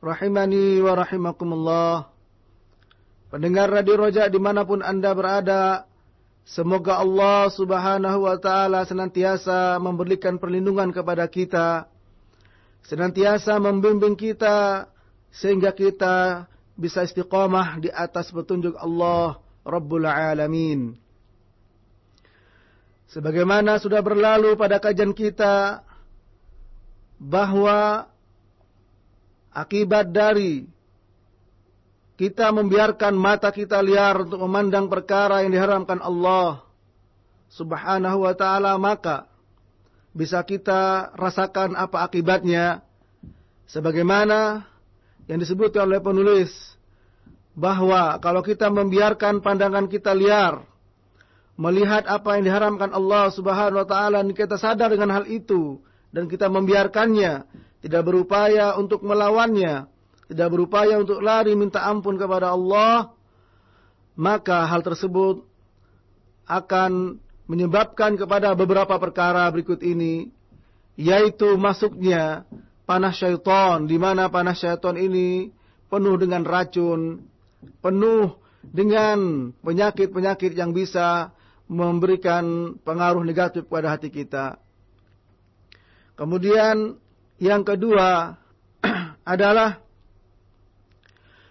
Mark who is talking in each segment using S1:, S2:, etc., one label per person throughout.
S1: rahimani wa rahimakumullah. Pendengar Radio Roja di mana pun anda berada, semoga Allah subhanahu wa ta'ala senantiasa memberikan perlindungan kepada kita, senantiasa membimbing kita, sehingga kita bisa istiqamah di atas petunjuk Allah Rabbul Alamin. Sebagaimana sudah berlalu pada kajian kita, bahwa akibat dari kita membiarkan mata kita liar untuk memandang perkara yang diharamkan Allah subhanahu wa ta'ala maka bisa kita rasakan apa akibatnya. Sebagaimana yang disebutkan oleh penulis bahwa kalau kita membiarkan pandangan kita liar melihat apa yang diharamkan Allah Subhanahu wa taala kita sadar dengan hal itu dan kita membiarkannya tidak berupaya untuk melawannya, tidak berupaya untuk lari minta ampun kepada Allah, maka hal tersebut akan menyebabkan kepada beberapa perkara berikut ini, yaitu masuknya panah syaitan, di mana panah syaitan ini penuh dengan racun, penuh dengan penyakit-penyakit yang bisa memberikan pengaruh negatif pada hati kita. Kemudian yang kedua adalah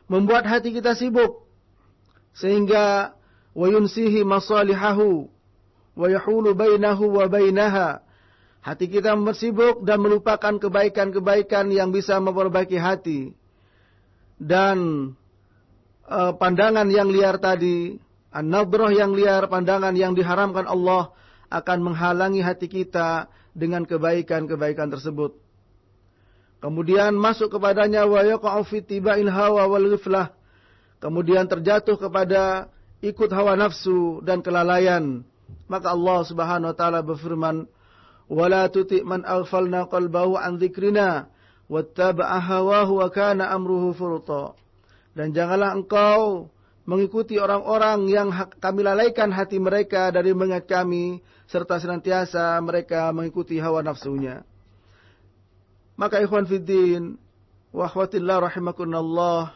S1: membuat hati kita sibuk sehingga wayunsihi masalihahu wa yahulu bainahu wa bainaha. Hati kita bersibuk dan melupakan kebaikan-kebaikan yang bisa memperbaiki hati. Dan uh, pandangan yang liar tadi an-nadrah yang liar pandangan yang diharamkan Allah akan menghalangi hati kita dengan kebaikan-kebaikan tersebut Kemudian masuk kepadanya wa yaqa'u fi tiba'il hawa wal ghiflah. Kemudian terjatuh kepada ikut hawa nafsu dan kelalaian. Maka Allah Subhanahu wa taala berfirman, "Wala tuti man aghfalna qalbahu an dzikrina wattaba'a hawahu wa kana amruhu furta." Dan janganlah engkau mengikuti orang-orang yang kami lalaikan hati mereka dari mengingat kami serta senantiasa mereka mengikuti hawa nafsunya. Maka ikhwan fiddin wa akhwatillah rahimakumullah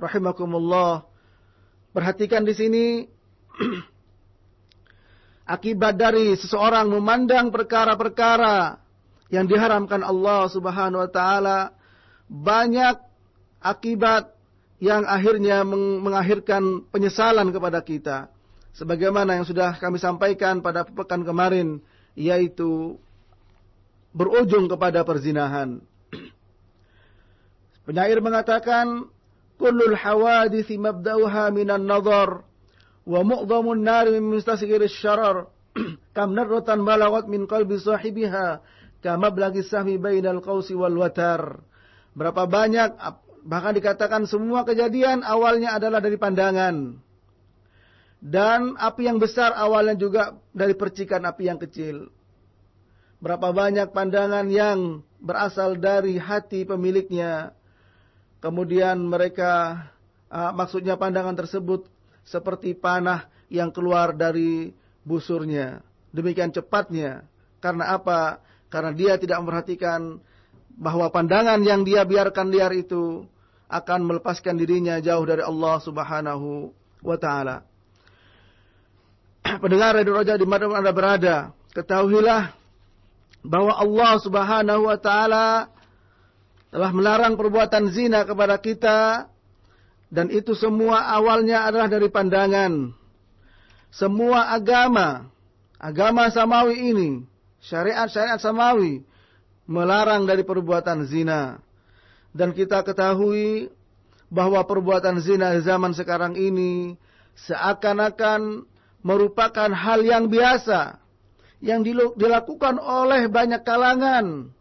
S1: rahimakumullah. Perhatikan di sini akibat dari seseorang memandang perkara-perkara yang diharamkan Allah Subhanahu wa taala banyak akibat yang akhirnya mengakhirkan penyesalan kepada kita. Sebagaimana yang sudah kami sampaikan pada pekan kemarin yaitu berujung kepada perzinahan. Penyair mengatakan, Kullul hawadithi mabda'uha minan nazar, wa mu'zamun nari min mustasgir syarar, kam narratan balawat min qalbi sahibiha, kama blagi sahmi bainal qawsi wal watar. Berapa banyak, bahkan dikatakan semua kejadian awalnya adalah dari pandangan. Dan api yang besar awalnya juga dari percikan api yang kecil. Berapa banyak pandangan yang berasal dari hati pemiliknya. kemudian mereka uh, maksudnya pandangan tersebut seperti panah yang keluar dari busurnya. Demikian cepatnya. Karena apa? Karena dia tidak memperhatikan bahwa pandangan yang dia biarkan liar itu akan melepaskan dirinya jauh dari Allah Subhanahu wa taala. Pendengar Radio Roja di mana Anda berada, ketahuilah bahwa Allah Subhanahu wa taala telah melarang perbuatan zina kepada kita dan itu semua awalnya adalah dari pandangan. Semua agama, agama samawi ini, syariat-syariat samawi melarang dari perbuatan zina. Dan kita ketahui bahwa perbuatan zina zaman sekarang ini seakan-akan merupakan hal yang biasa yang dilakukan oleh banyak kalangan,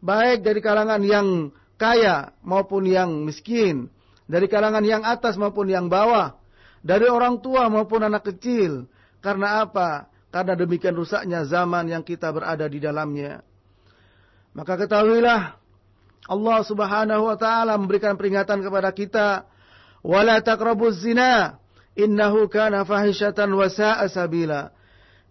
S1: baik dari kalangan yang kaya maupun yang miskin, dari kalangan yang atas maupun yang bawah, dari orang tua maupun anak kecil. Karena apa? Karena demikian rusaknya zaman yang kita berada di dalamnya. Maka ketahuilah Allah Subhanahu wa taala memberikan peringatan kepada kita, "Wala taqrabuz zina, innahu kana fahishatan wa sa'a sabila."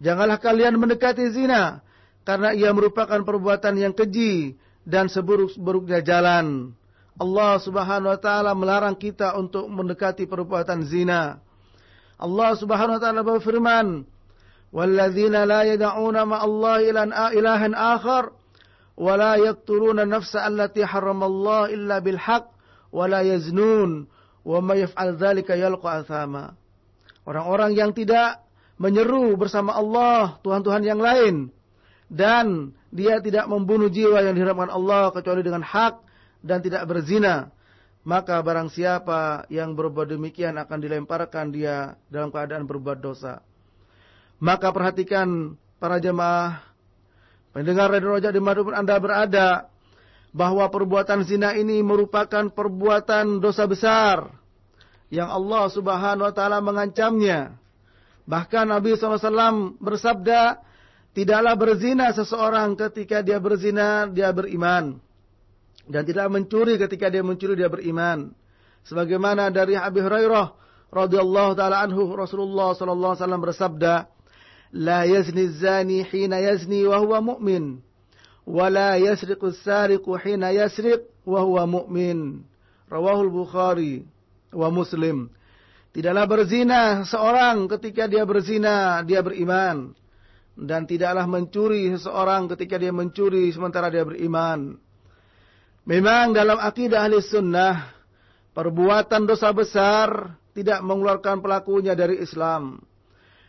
S1: Janganlah kalian mendekati zina, karena ia merupakan perbuatan yang keji dan seburuk-buruknya jalan. Allah Subhanahu wa taala melarang kita untuk mendekati perbuatan zina. Allah Subhanahu wa taala berfirman, "Walladzina la yad'una ma'allahi ilahan akhar wa la yaqtuluna nafsa allati haramallahu illa bil haqq wa la yaznun wa may yaf'al dzalika yalqa. Orang-orang yang tidak menyeru bersama Allah, Tuhan-Tuhan yang lain. Dan dia tidak membunuh jiwa yang diharamkan Allah kecuali dengan hak dan tidak berzina. Maka barang siapa yang berbuat demikian akan dilemparkan dia dalam keadaan berbuat dosa. Maka perhatikan para jemaah Pendengar Radio Roja di pun Anda berada, bahwa perbuatan zina ini merupakan perbuatan dosa besar yang Allah Subhanahu wa taala mengancamnya. Bahkan Nabi SAW bersabda, tidaklah berzina seseorang ketika dia berzina, dia beriman. Dan tidak mencuri ketika dia mencuri, dia beriman. Sebagaimana dari Abi Hurairah radhiyallahu taala anhu Rasulullah sallallahu alaihi wasallam bersabda, "La yazni zani hina yazni wa huwa mu'min, wa la yasriqu sariqu hina yasriq wa huwa mu'min." Rawahul Bukhari wa Muslim. Tidaklah berzina seorang ketika dia berzina, dia beriman. Dan tidaklah mencuri seseorang ketika dia mencuri sementara dia beriman. Memang dalam akidah ahli sunnah, perbuatan dosa besar tidak mengeluarkan pelakunya dari Islam.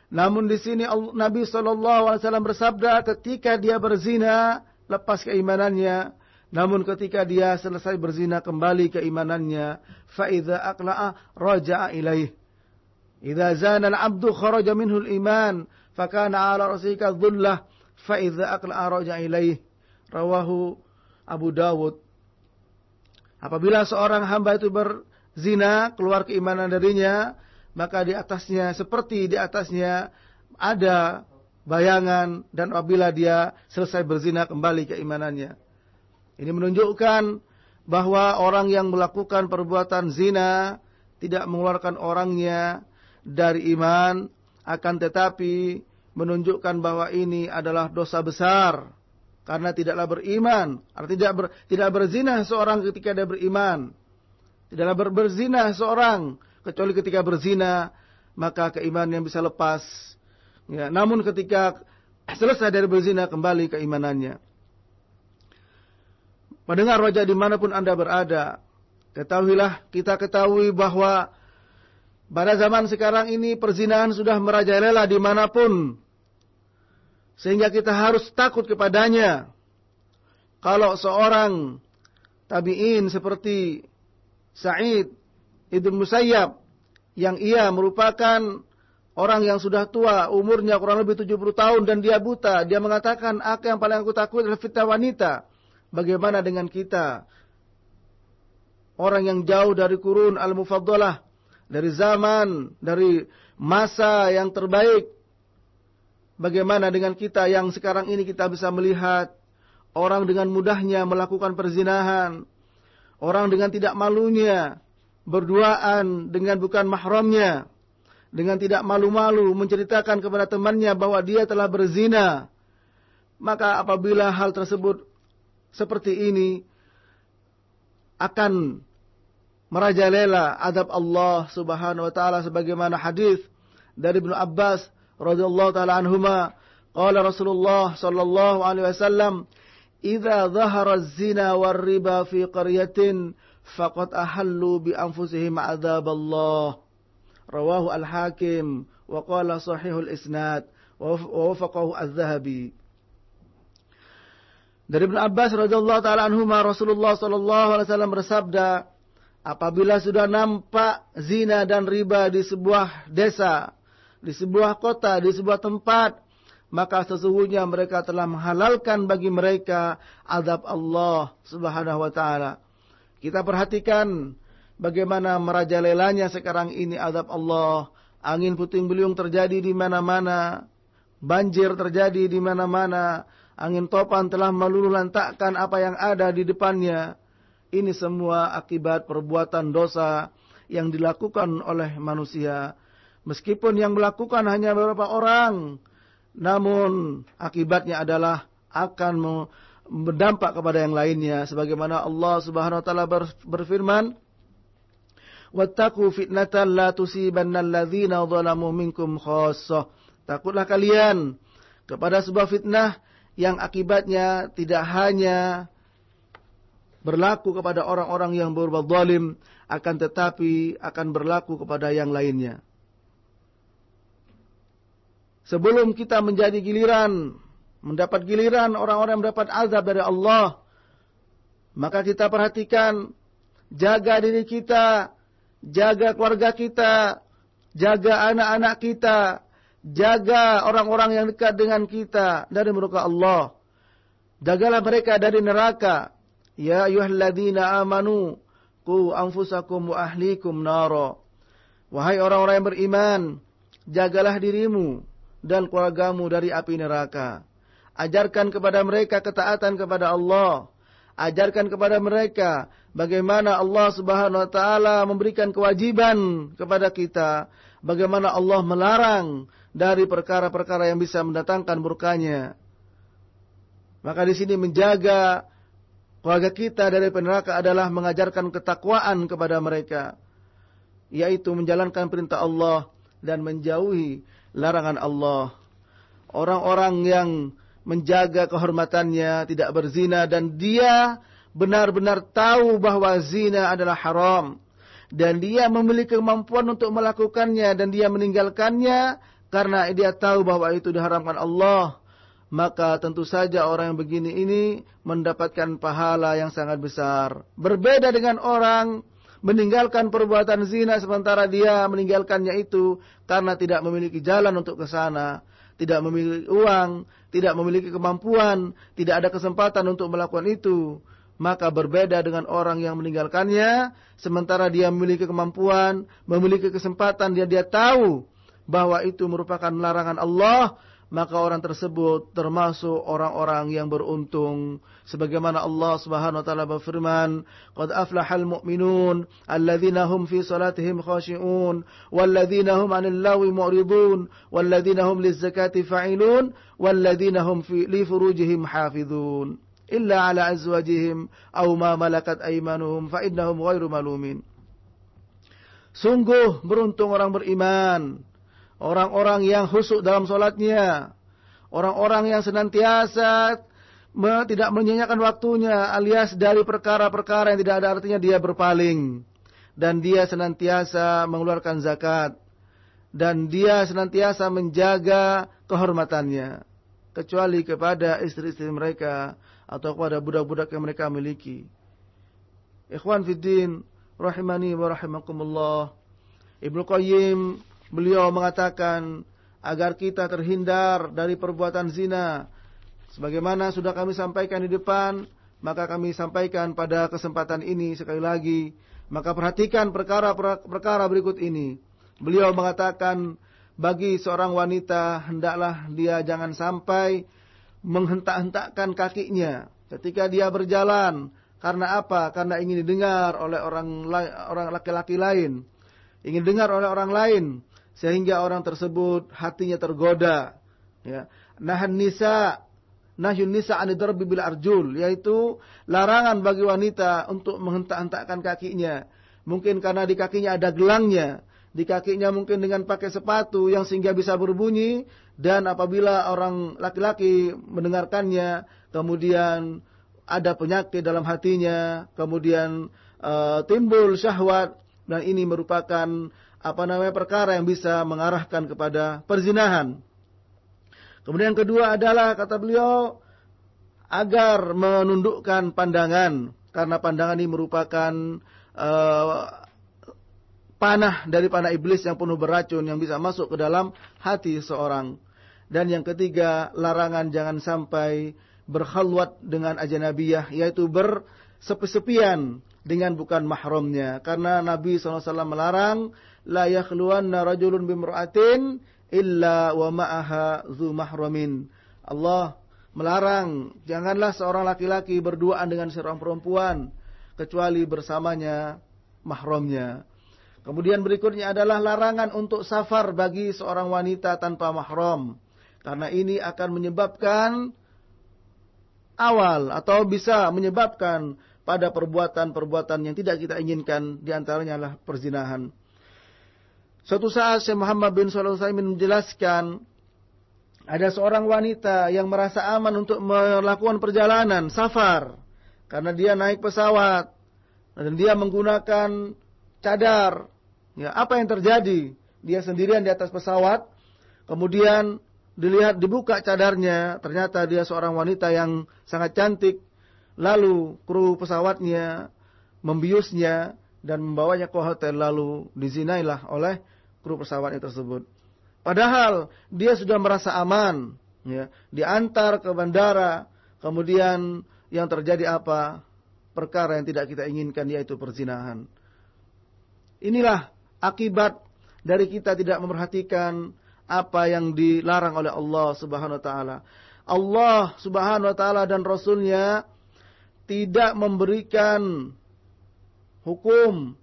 S1: Namun di sini Nabi Wasallam bersabda, ketika dia berzina lepas keimanannya, namun ketika dia selesai berzina kembali keimanannya, faida akla'a raja'a ilaih. Idza zana al-'abdu kharaja minhu al-iman, fakana 'ala rasika dhullah, faida akla'a raja'a ilaih. Rawahu Abu Dawud. Apabila seorang hamba itu berzina, keluar keimanan darinya, maka di atasnya seperti di atasnya ada bayangan dan apabila dia selesai berzina kembali keimanannya. Ini menunjukkan bahwa orang yang melakukan perbuatan zina tidak mengeluarkan orangnya dari iman akan tetapi menunjukkan bahwa ini adalah dosa besar karena tidaklah beriman artinya tidak ber, tidak berzina seorang ketika dia beriman tidaklah ber, berzina seorang kecuali ketika berzina maka keimanan yang bisa lepas. Ya, namun ketika selesai dari berzina kembali keimanannya. Mendengar wajah di mana pun anda berada, ketahuilah kita ketahui bahwa pada zaman sekarang ini perzinahan sudah merajalela di mana pun. Sehingga kita harus takut kepadanya. Kalau seorang tabi'in seperti Sa'id Ibn Musayyab yang ia merupakan orang yang sudah tua, umurnya kurang lebih 70 tahun dan dia buta. Dia mengatakan, "Aku yang paling aku takut adalah fitnah wanita." Bagaimana dengan kita? Orang yang jauh dari kurun al-mufaddalah, dari zaman, dari masa yang terbaik. Bagaimana dengan kita yang sekarang ini kita bisa melihat orang dengan mudahnya melakukan perzinahan, Orang dengan tidak malunya berduaan dengan bukan mahramnya. Dengan tidak malu-malu menceritakan kepada temannya bahwa dia telah berzina. Maka apabila hal tersebut seperti ini akan merajalela adab Allah Subhanahu wa taala sebagaimana hadis dari Ibnu Abbas radhiyallahu taala anhuma qala Rasulullah sallallahu alaihi wasallam idza dhahara az-zina war-riba fi qaryatin faqad ahallu bi anfusihim adzab Allah rawahu al-hakim wa qala sahihul isnad wa wafaqahu az-zahabi dari Ibnu Abbas radhiyallahu taala anhuma Rasulullah sallallahu alaihi wasallam bersabda apabila sudah nampak zina dan riba di sebuah desa di sebuah kota di sebuah tempat maka sesungguhnya mereka telah menghalalkan bagi mereka azab Allah Subhanahu wa taala. Kita perhatikan bagaimana merajalelanya sekarang ini azab Allah. Angin puting beliung terjadi di mana-mana, banjir terjadi di mana-mana, angin topan telah meluluh lantakkan apa yang ada di depannya. Ini semua akibat perbuatan dosa yang dilakukan oleh manusia. Meskipun yang melakukan hanya beberapa orang, namun akibatnya adalah akan berdampak kepada yang lainnya sebagaimana Allah Subhanahu wa taala berfirman Wattaqu fitnatan la tusibanna zalamu minkum Takutlah kalian kepada sebuah fitnah yang akibatnya tidak hanya berlaku kepada orang-orang yang berbuat zalim akan tetapi akan berlaku kepada yang lainnya. Sebelum kita menjadi giliran, mendapat giliran orang-orang yang mendapat azab dari Allah, maka kita perhatikan, jaga diri kita, jaga keluarga kita, jaga anak-anak kita, jaga orang-orang yang dekat dengan kita dari murka Allah. Jagalah mereka dari neraka. Ya ayyuhalladzina amanu qu anfusakum wa ahlikum nara. Wahai orang-orang yang beriman, jagalah dirimu dan keluargamu dari api neraka. Ajarkan kepada mereka ketaatan kepada Allah. Ajarkan kepada mereka bagaimana Allah Subhanahu wa taala memberikan kewajiban kepada kita, bagaimana Allah melarang dari perkara-perkara yang bisa mendatangkan murkanya. Maka di sini menjaga keluarga kita dari neraka adalah mengajarkan ketakwaan kepada mereka, yaitu menjalankan perintah Allah dan menjauhi larangan Allah. Orang-orang yang menjaga kehormatannya, tidak berzina dan dia benar-benar tahu bahwa zina adalah haram dan dia memiliki kemampuan untuk melakukannya dan dia meninggalkannya karena dia tahu bahwa itu diharamkan Allah maka tentu saja orang yang begini ini mendapatkan pahala yang sangat besar. Berbeda dengan orang meninggalkan perbuatan zina sementara dia meninggalkannya itu karena tidak memiliki jalan untuk ke sana, tidak memiliki uang, tidak memiliki kemampuan, tidak ada kesempatan untuk melakukan itu, maka berbeda dengan orang yang meninggalkannya sementara dia memiliki kemampuan, memiliki kesempatan dia dia tahu bahwa itu merupakan larangan Allah maka orang tersebut termasuk orang-orang yang beruntung. Sebagaimana Allah Subhanahu wa taala berfirman qad aflahal mu'minun alladzina hum fi salatihim khashi'un walladzina hum 'anil lawi mu'ridun walladzina hum lizakati fa'ilun walladzina hum fi li furujihim hafizun. Illa 'ala azwajihim aw ma malakat aymanuhum fa innahum ghairu malumin. Sungguh beruntung orang beriman Orang-orang yang husuk dalam sholatnya. Orang-orang yang senantiasa tidak menyanyikan waktunya alias dari perkara-perkara yang tidak ada artinya dia berpaling. Dan dia senantiasa mengeluarkan zakat. Dan dia senantiasa menjaga kehormatannya. Kecuali kepada istri-istri mereka atau kepada budak-budak yang mereka miliki. Ikhwan Fiddin, rahimani wa rahimakumullah. Ibnu Qayyim Beliau mengatakan agar kita terhindar dari perbuatan zina. Sebagaimana sudah kami sampaikan di depan, maka kami sampaikan pada kesempatan ini sekali lagi. Maka perhatikan perkara-perkara berikut ini. Beliau mengatakan bagi seorang wanita hendaklah dia jangan sampai menghentak-hentakkan kakinya ketika dia berjalan Karena apa? Karena ingin didengar oleh orang laki-laki lain. Ingin dengar oleh orang lain sehingga orang tersebut hatinya tergoda. Ya. Nahan nisa nahyun nisa anidarbi bil arjul yaitu larangan bagi wanita untuk menghentak-hentakkan kakinya. Mungkin karena di kakinya ada gelangnya, di kakinya mungkin dengan pakai sepatu yang sehingga bisa berbunyi dan apabila orang laki-laki mendengarkannya kemudian ada penyakit dalam hatinya, kemudian uh, timbul syahwat dan ini merupakan apa namanya perkara yang bisa mengarahkan kepada perzinahan. Kemudian yang kedua adalah kata beliau agar menundukkan pandangan karena pandangan ini merupakan uh, panah dari panah iblis yang penuh beracun yang bisa masuk ke dalam hati seorang. Dan yang ketiga, larangan jangan sampai berkhalwat dengan ajanabiyah yaitu bersepi-sepian dengan bukan mahramnya. Karena Nabi SAW melarang la yakhluwanna rajulun bimra'atin illa wa ma'aha zu mahramin. Allah melarang janganlah seorang laki-laki berduaan dengan seorang perempuan kecuali bersamanya mahramnya. Kemudian berikutnya adalah larangan untuk safar bagi seorang wanita tanpa mahram. Karena ini akan menyebabkan awal atau bisa menyebabkan pada perbuatan-perbuatan yang tidak kita inginkan di antaranya adalah perzinahan. Suatu saat Syekh Muhammad bin Shalih menjelaskan ada seorang wanita yang merasa aman untuk melakukan perjalanan safar karena dia naik pesawat dan dia menggunakan cadar. Ya, apa yang terjadi? Dia sendirian di atas pesawat, kemudian dilihat dibuka cadarnya, ternyata dia seorang wanita yang sangat cantik. Lalu kru pesawatnya membiusnya dan membawanya ke hotel lalu dizinailah oleh kru pesawat tersebut. Padahal dia sudah merasa aman, ya, diantar ke bandara, kemudian yang terjadi apa? Perkara yang tidak kita inginkan yaitu perzinahan. Inilah akibat dari kita tidak memperhatikan apa yang dilarang oleh Allah Subhanahu wa taala. Allah Subhanahu wa taala dan rasulnya tidak memberikan hukum,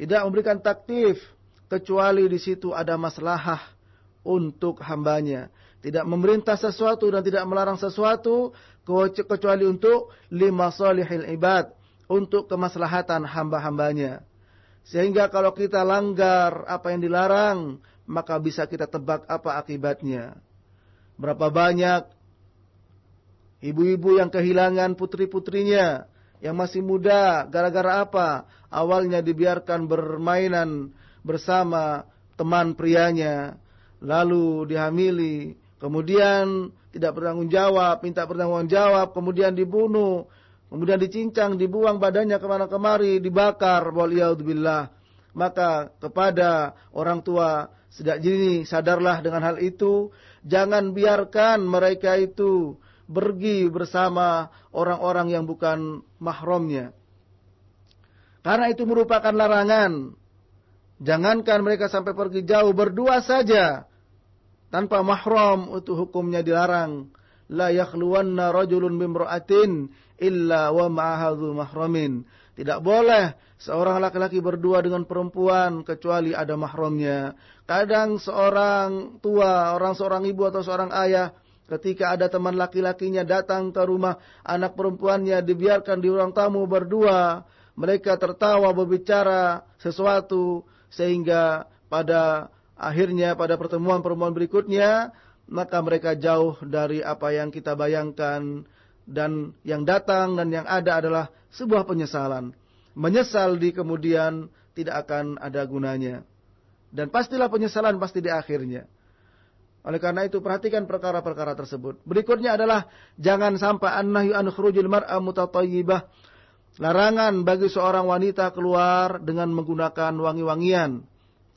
S1: tidak memberikan taktif kecuali di situ ada maslahah untuk hambanya. Tidak memerintah sesuatu dan tidak melarang sesuatu kecuali untuk lima salihil ibad, untuk kemaslahatan hamba-hambanya. Sehingga kalau kita langgar apa yang dilarang, maka bisa kita tebak apa akibatnya. Berapa banyak ibu-ibu yang kehilangan putri-putrinya yang masih muda gara-gara apa? Awalnya dibiarkan bermainan bersama teman prianya, lalu dihamili, kemudian tidak bertanggung jawab, minta bertanggung jawab, kemudian dibunuh, kemudian dicincang, dibuang badannya ke mana kemari, dibakar, waliyadzubillah. Maka kepada orang tua Sejak dini sadarlah dengan hal itu. Jangan biarkan mereka itu pergi bersama orang-orang yang bukan mahramnya. Karena itu merupakan larangan. Jangankan mereka sampai pergi jauh berdua saja tanpa mahram itu hukumnya dilarang. La yakhluwanna rajulun bimra'atin illa wa ma'ahadhu mahramin. Tidak boleh seorang laki-laki berdua dengan perempuan kecuali ada mahramnya. Kadang seorang tua, orang seorang ibu atau seorang ayah ketika ada teman laki-lakinya datang ke rumah anak perempuannya dibiarkan di ruang tamu berdua, mereka tertawa berbicara sesuatu sehingga pada akhirnya pada pertemuan-pertemuan berikutnya maka mereka jauh dari apa yang kita bayangkan dan yang datang dan yang ada adalah sebuah penyesalan. Menyesal di kemudian tidak akan ada gunanya. Dan pastilah penyesalan pasti di akhirnya. Oleh karena itu perhatikan perkara-perkara tersebut. Berikutnya adalah jangan sampai annahyu an khurujil mar'a mutatayyibah. Larangan bagi seorang wanita keluar dengan menggunakan wangi-wangian.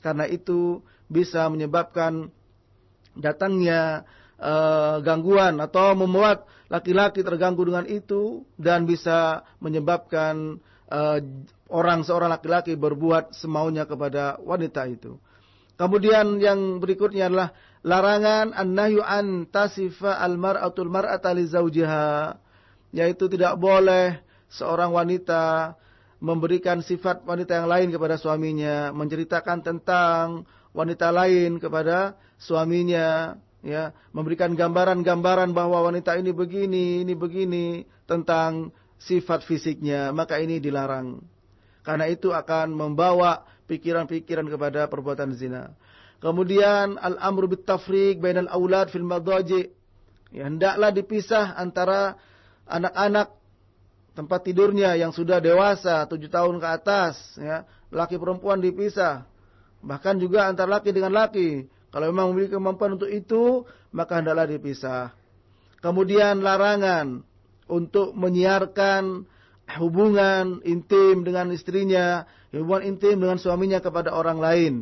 S1: Karena itu bisa menyebabkan datangnya uh, gangguan atau membuat laki-laki terganggu dengan itu dan bisa menyebabkan uh, orang seorang laki-laki berbuat semaunya kepada wanita itu. Kemudian yang berikutnya adalah larangan an-nahyu an tasifa al-mar'atul mar'ata li zawjiha yaitu tidak boleh seorang wanita memberikan sifat wanita yang lain kepada suaminya, menceritakan tentang wanita lain kepada suaminya, ya, memberikan gambaran-gambaran bahwa wanita ini begini, ini begini tentang sifat fisiknya, maka ini dilarang. Karena itu akan membawa pikiran-pikiran kepada perbuatan zina. Kemudian al-amru bit tafriq bainal aulad fil madaji. Ya, hendaklah dipisah antara anak-anak tempat tidurnya yang sudah dewasa, tujuh tahun ke atas, ya, laki perempuan dipisah. Bahkan juga antara laki dengan laki. Kalau memang memiliki kemampuan untuk itu, maka hendaklah dipisah. Kemudian larangan untuk menyiarkan hubungan intim dengan istrinya, hubungan intim dengan suaminya kepada orang lain.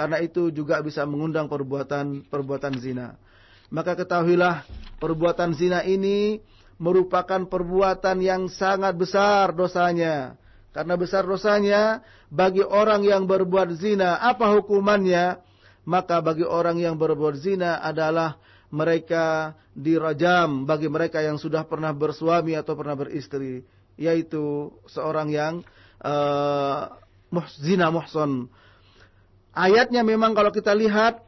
S1: Karena itu juga bisa mengundang perbuatan perbuatan zina. Maka ketahuilah perbuatan zina ini merupakan perbuatan yang sangat besar dosanya. Karena besar dosanya bagi orang yang berbuat zina, apa hukumannya? Maka bagi orang yang berbuat zina adalah mereka dirajam bagi mereka yang sudah pernah bersuami atau pernah beristri, yaitu seorang yang uh, zina muhson. Ayatnya memang kalau kita lihat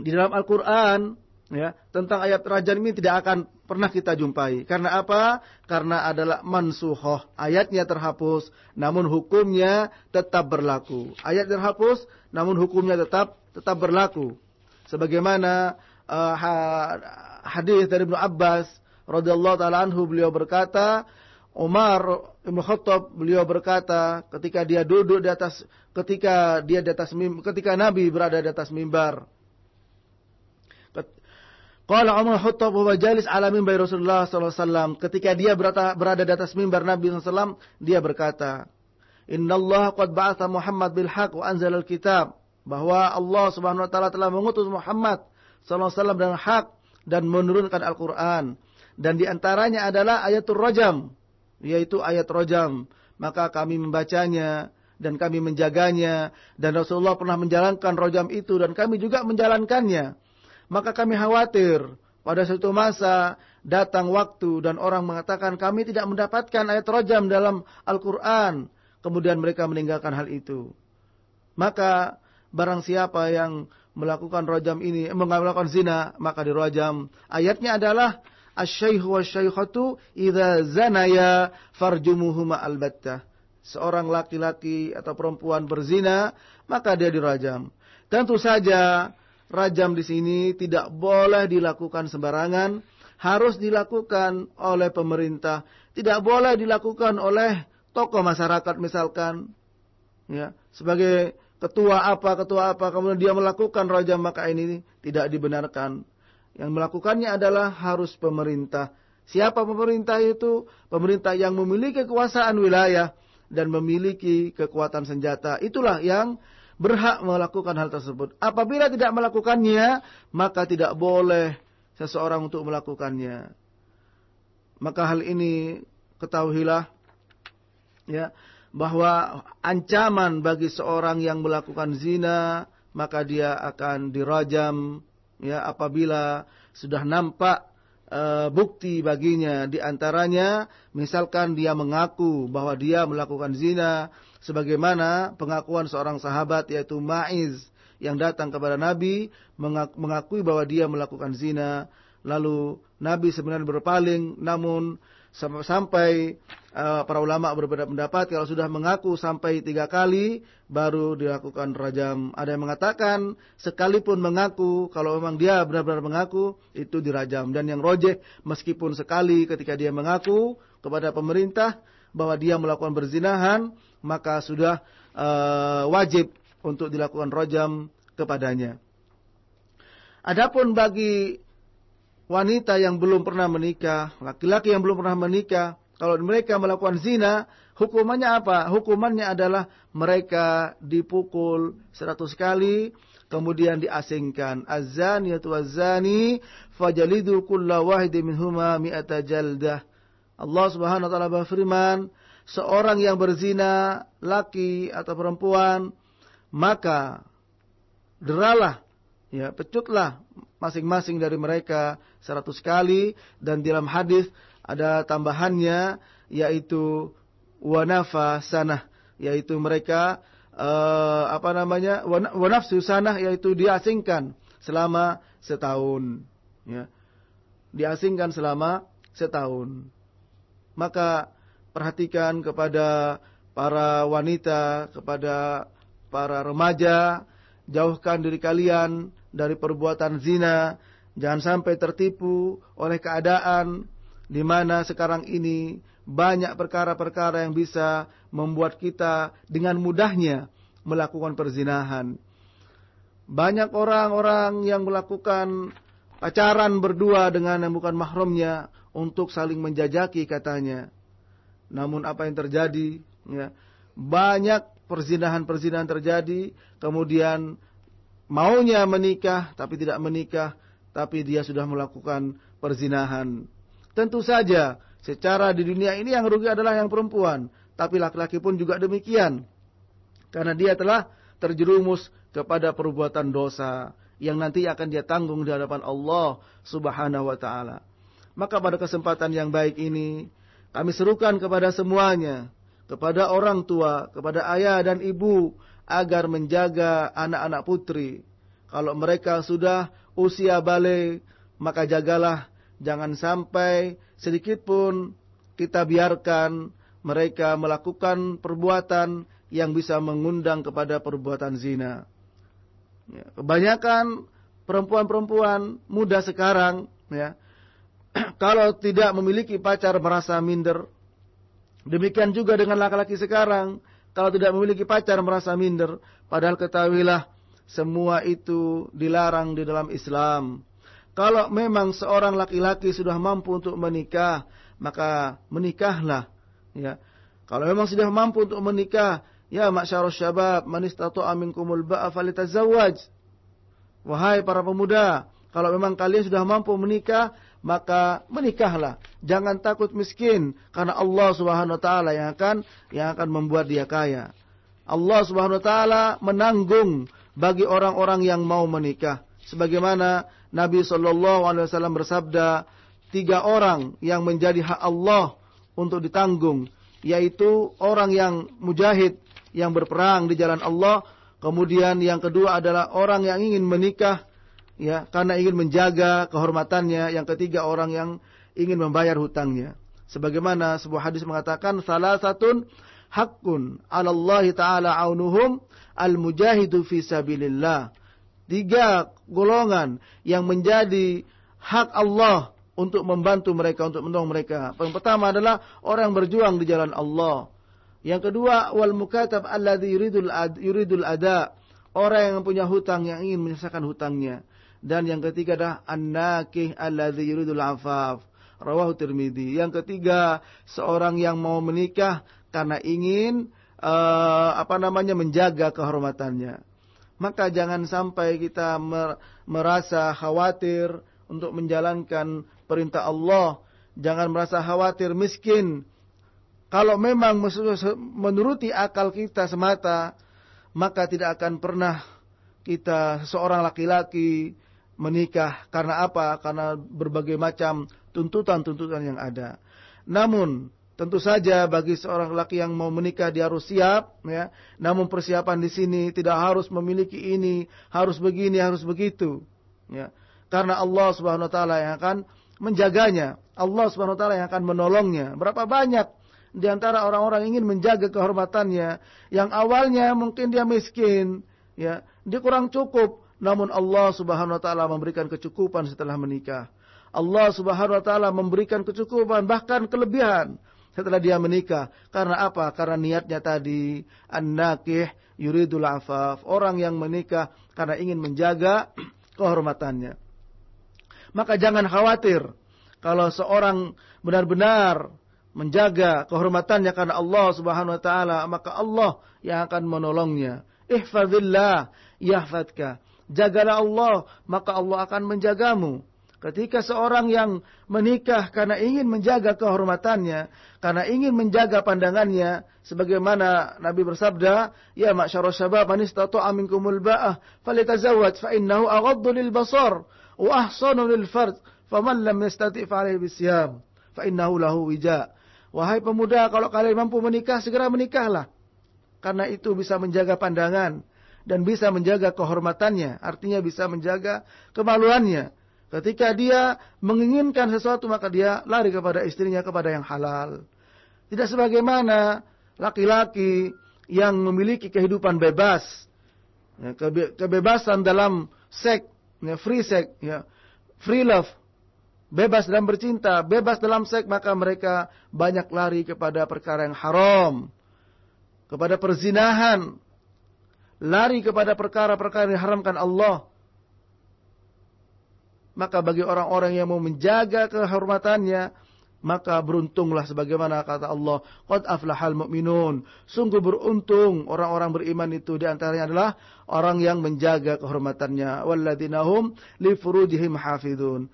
S1: di dalam Al-Quran ya tentang ayat rajam ini tidak akan pernah kita jumpai. Karena apa? Karena adalah mansuhoh. Ayatnya terhapus, namun hukumnya tetap berlaku. Ayat terhapus, namun hukumnya tetap tetap berlaku. Sebagaimana uh, hadis dari Ibnu Abbas radhiyallahu taala anhu beliau berkata, Umar Ibn Khattab beliau berkata ketika dia duduk di atas ketika dia di atas ketika Nabi berada di atas mimbar Qala Umar Khattab wa jalis ala mimbar Rasulullah SAW. Ketika dia berada, berada di atas mimbar Nabi SAW, dia berkata, Inna Allah qad ba'atha Muhammad bil haq wa anzal al kitab. Bahwa Allah subhanahu wa ta'ala telah mengutus Muhammad SAW dengan hak dan menurunkan Al-Quran. Dan di antaranya adalah ayatul rajam. Yaitu ayat rajam. Maka kami membacanya dan kami menjaganya. Dan Rasulullah pernah menjalankan rajam itu dan kami juga menjalankannya. Maka kami khawatir pada suatu masa datang waktu dan orang mengatakan kami tidak mendapatkan ayat rojam dalam Al-Quran. Kemudian mereka meninggalkan hal itu. Maka barang siapa yang melakukan rojam ini, melakukan zina, maka dirojam. Ayatnya adalah Asyaikhu wa syaikhatu idha zanaya farjumuhuma albattah. Seorang laki-laki atau perempuan berzina, maka dia dirajam. Tentu saja rajam di sini tidak boleh dilakukan sembarangan, harus dilakukan oleh pemerintah, tidak boleh dilakukan oleh tokoh masyarakat misalkan, ya sebagai ketua apa ketua apa kemudian dia melakukan rajam maka ini tidak dibenarkan. Yang melakukannya adalah harus pemerintah. Siapa pemerintah itu? Pemerintah yang memiliki kekuasaan wilayah dan memiliki kekuatan senjata. Itulah yang berhak melakukan hal tersebut. Apabila tidak melakukannya, maka tidak boleh seseorang untuk melakukannya. Maka hal ini ketahuilah ya bahwa ancaman bagi seorang yang melakukan zina maka dia akan dirajam ya apabila sudah nampak e, bukti baginya. Di antaranya misalkan dia mengaku bahwa dia melakukan zina sebagaimana pengakuan seorang sahabat yaitu Ma'iz yang datang kepada Nabi mengakui bahwa dia melakukan zina. Lalu Nabi sebenarnya berpaling namun sampai uh, para ulama berbeda pendapat kalau sudah mengaku sampai tiga kali baru dilakukan rajam ada yang mengatakan sekalipun mengaku kalau memang dia benar-benar mengaku itu dirajam dan yang rojeh meskipun sekali ketika dia mengaku kepada pemerintah bahwa dia melakukan berzinahan maka sudah uh, wajib untuk dilakukan rojam kepadanya. Adapun bagi wanita yang belum pernah menikah, laki-laki yang belum pernah menikah, kalau mereka melakukan zina, hukumannya apa? Hukumannya adalah mereka dipukul seratus kali, kemudian diasingkan. Az-zaniyatu az-zani fajalidu kulla wahidi minhuma mi'ata jaldah. Allah Subhanahu wa taala berfirman, seorang yang berzina, laki atau perempuan, maka deralah, ya, pecutlah masing-masing dari mereka seratus kali. Dan dalam hadis ada tambahannya yaitu wanafa sanah yaitu mereka uh, apa namanya wanafsu sanah yaitu diasingkan selama setahun. Ya diasingkan selama setahun. Maka perhatikan kepada para wanita kepada para remaja jauhkan diri kalian dari perbuatan zina jangan sampai tertipu oleh keadaan di mana sekarang ini banyak perkara-perkara yang bisa membuat kita dengan mudahnya melakukan perzinahan. Banyak orang-orang yang melakukan pacaran berdua dengan yang bukan mahramnya untuk saling menjajaki katanya. Namun apa yang terjadi? Ya, banyak perzinahan-perzinahan terjadi, kemudian maunya menikah tapi tidak menikah, tapi dia sudah melakukan perzinahan. Tentu saja Secara di dunia ini yang rugi adalah yang perempuan. Tapi laki-laki pun juga demikian. Karena dia telah terjerumus kepada perbuatan dosa. Yang nanti akan dia tanggung di hadapan Allah subhanahu wa ta'ala. Maka pada kesempatan yang baik ini. Kami serukan kepada semuanya. Kepada orang tua, kepada ayah dan ibu. Agar menjaga anak-anak putri. Kalau mereka sudah usia balik. Maka jagalah jangan sampai sedikit pun kita biarkan mereka melakukan perbuatan yang bisa mengundang kepada perbuatan zina. Ya, kebanyakan perempuan-perempuan muda sekarang, ya, kalau tidak memiliki pacar merasa minder. Demikian juga dengan laki-laki sekarang, kalau tidak memiliki pacar merasa minder. Padahal ketahuilah semua itu dilarang di dalam Islam. Kalau memang seorang laki-laki sudah mampu untuk menikah, maka menikahlah. Ya. Kalau memang sudah mampu untuk menikah, ya masyarus syabab, man istata'a minkumul ba'a falitazawwaj. Wahai para pemuda, kalau memang kalian sudah mampu menikah, maka menikahlah. Jangan takut miskin karena Allah Subhanahu wa taala yang akan yang akan membuat dia kaya. Allah Subhanahu wa taala menanggung bagi orang-orang yang mau menikah sebagaimana Nabi Shallallahu Alaihi Wasallam bersabda, tiga orang yang menjadi hak Allah untuk ditanggung, yaitu orang yang mujahid yang berperang di jalan Allah, kemudian yang kedua adalah orang yang ingin menikah, ya karena ingin menjaga kehormatannya, yang ketiga orang yang ingin membayar hutangnya. Sebagaimana sebuah hadis mengatakan salah satu hakun ala Allah taala aunuhum al mujahidu fi sabilillah tiga golongan yang menjadi hak Allah untuk membantu mereka, untuk menolong mereka. Yang pertama adalah orang yang berjuang di jalan Allah. Yang kedua, wal mukatab alladhi yuridul, yuridul ada. Orang yang punya hutang yang ingin menyelesaikan hutangnya. Dan yang ketiga adalah an-nakih alladhi yuridul afaf. Rawahu Tirmidzi. Yang ketiga, seorang yang mau menikah karena ingin uh, apa namanya menjaga kehormatannya. Maka jangan sampai kita merasa khawatir untuk menjalankan perintah Allah. Jangan merasa khawatir miskin. Kalau memang menuruti akal kita semata, maka tidak akan pernah kita seorang laki-laki menikah karena apa? Karena berbagai macam tuntutan-tuntutan yang ada. Namun Tentu saja bagi seorang laki yang mau menikah dia harus siap, ya. Namun persiapan di sini tidak harus memiliki ini, harus begini, harus begitu, ya. Karena Allah Subhanahu wa taala yang akan menjaganya. Allah Subhanahu wa taala yang akan menolongnya. Berapa banyak di antara orang-orang ingin menjaga kehormatannya yang awalnya mungkin dia miskin, ya. Dia kurang cukup, namun Allah Subhanahu wa taala memberikan kecukupan setelah menikah. Allah Subhanahu wa taala memberikan kecukupan bahkan kelebihan setelah dia menikah. Karena apa? Karena niatnya tadi an-nakih yuridul afaf. Orang yang menikah karena ingin menjaga kehormatannya. Maka jangan khawatir kalau seorang benar-benar menjaga kehormatannya karena Allah Subhanahu wa taala, maka Allah yang akan menolongnya. Ihfazillah yahfadka. Jagalah Allah, maka Allah akan menjagamu. Ketika seorang yang menikah karena ingin menjaga kehormatannya, karena ingin menjaga pandangannya, sebagaimana Nabi bersabda, "Ya ma'syarus syabab, man istata'a minkumul ba'ah, falyatazawwaj fa innahu aghaddu lil basar wa ahsanu lil farj, faman lam yastati' fa bisyam." fa innahu lahu wija. Wahai pemuda, kalau kalian mampu menikah, segera menikahlah. Karena itu bisa menjaga pandangan dan bisa menjaga kehormatannya, artinya bisa menjaga kemaluannya. Ketika dia menginginkan sesuatu maka dia lari kepada istrinya kepada yang halal. Tidak sebagaimana laki-laki yang memiliki kehidupan bebas, ya, kebebasan dalam seks, ya, free sex, ya, free love, bebas dalam bercinta, bebas dalam seks, maka mereka banyak lari kepada perkara yang haram, kepada perzinahan, lari kepada perkara-perkara yang diharamkan Allah. Maka bagi orang-orang yang mau menjaga kehormatannya, maka beruntunglah sebagaimana kata Allah, qad aflahal mu'minun. Sungguh beruntung orang-orang beriman itu di antaranya adalah orang yang menjaga kehormatannya. Walladzina hum li furujihim hafizun.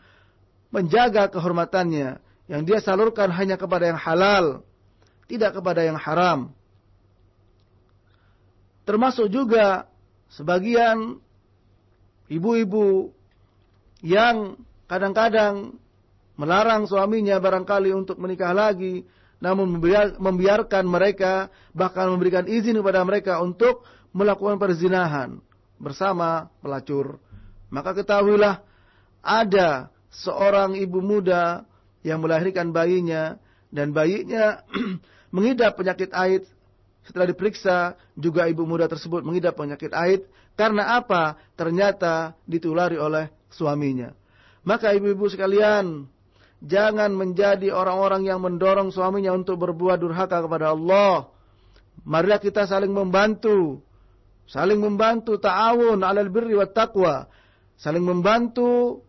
S1: Menjaga kehormatannya yang dia salurkan hanya kepada yang halal, tidak kepada yang haram. Termasuk juga sebagian ibu-ibu yang kadang-kadang melarang suaminya barangkali untuk menikah lagi, namun membiarkan mereka, bahkan memberikan izin kepada mereka untuk melakukan perzinahan bersama pelacur. Maka ketahuilah, ada seorang ibu muda yang melahirkan bayinya, dan bayinya mengidap penyakit AIDS. Setelah diperiksa, juga ibu muda tersebut mengidap penyakit AIDS. Karena apa? Ternyata ditulari oleh suaminya. Maka ibu-ibu sekalian, Jangan menjadi orang-orang yang mendorong suaminya untuk berbuat durhaka kepada Allah. Marilah kita saling membantu. Saling membantu ta'awun alal birri wa taqwa. Saling membantu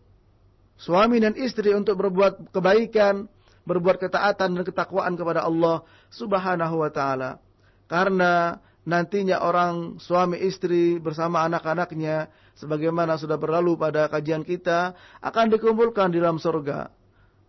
S1: suami dan istri untuk berbuat kebaikan, berbuat ketaatan dan ketakwaan kepada Allah Subhanahu wa taala. Karena nantinya orang suami istri bersama anak-anaknya sebagaimana sudah berlalu pada kajian kita akan dikumpulkan di dalam surga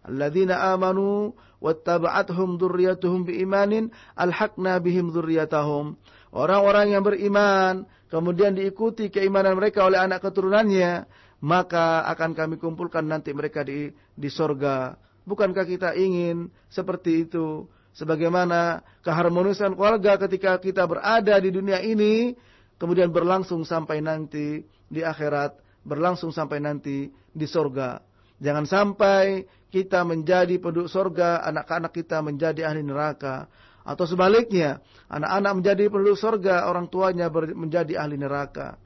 S1: alladzina amanu wattaba'athum dzurriyyatuhum biimanin alhaqna bihim dzurriyyatahum. Orang-orang yang beriman kemudian diikuti keimanan mereka oleh anak keturunannya, maka akan kami kumpulkan nanti mereka di di sorga. Bukankah kita ingin seperti itu? Sebagaimana keharmonisan keluarga ketika kita berada di dunia ini, kemudian berlangsung sampai nanti di akhirat, berlangsung sampai nanti di sorga. Jangan sampai kita menjadi penduduk sorga, anak-anak kita menjadi ahli neraka. Atau sebaliknya, anak-anak menjadi penduduk sorga, orang tuanya menjadi ahli neraka.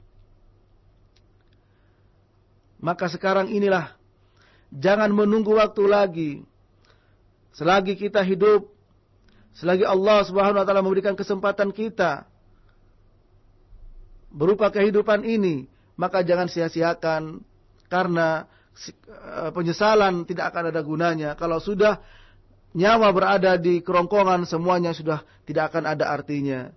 S1: Maka sekarang inilah, jangan menunggu waktu lagi. Selagi kita hidup, selagi Allah subhanahu wa ta'ala memberikan kesempatan kita, berupa kehidupan ini, maka jangan sia-siakan, karena Eh, penyesalan tidak akan ada gunanya. Kalau sudah nyawa berada di kerongkongan semuanya sudah tidak akan ada artinya.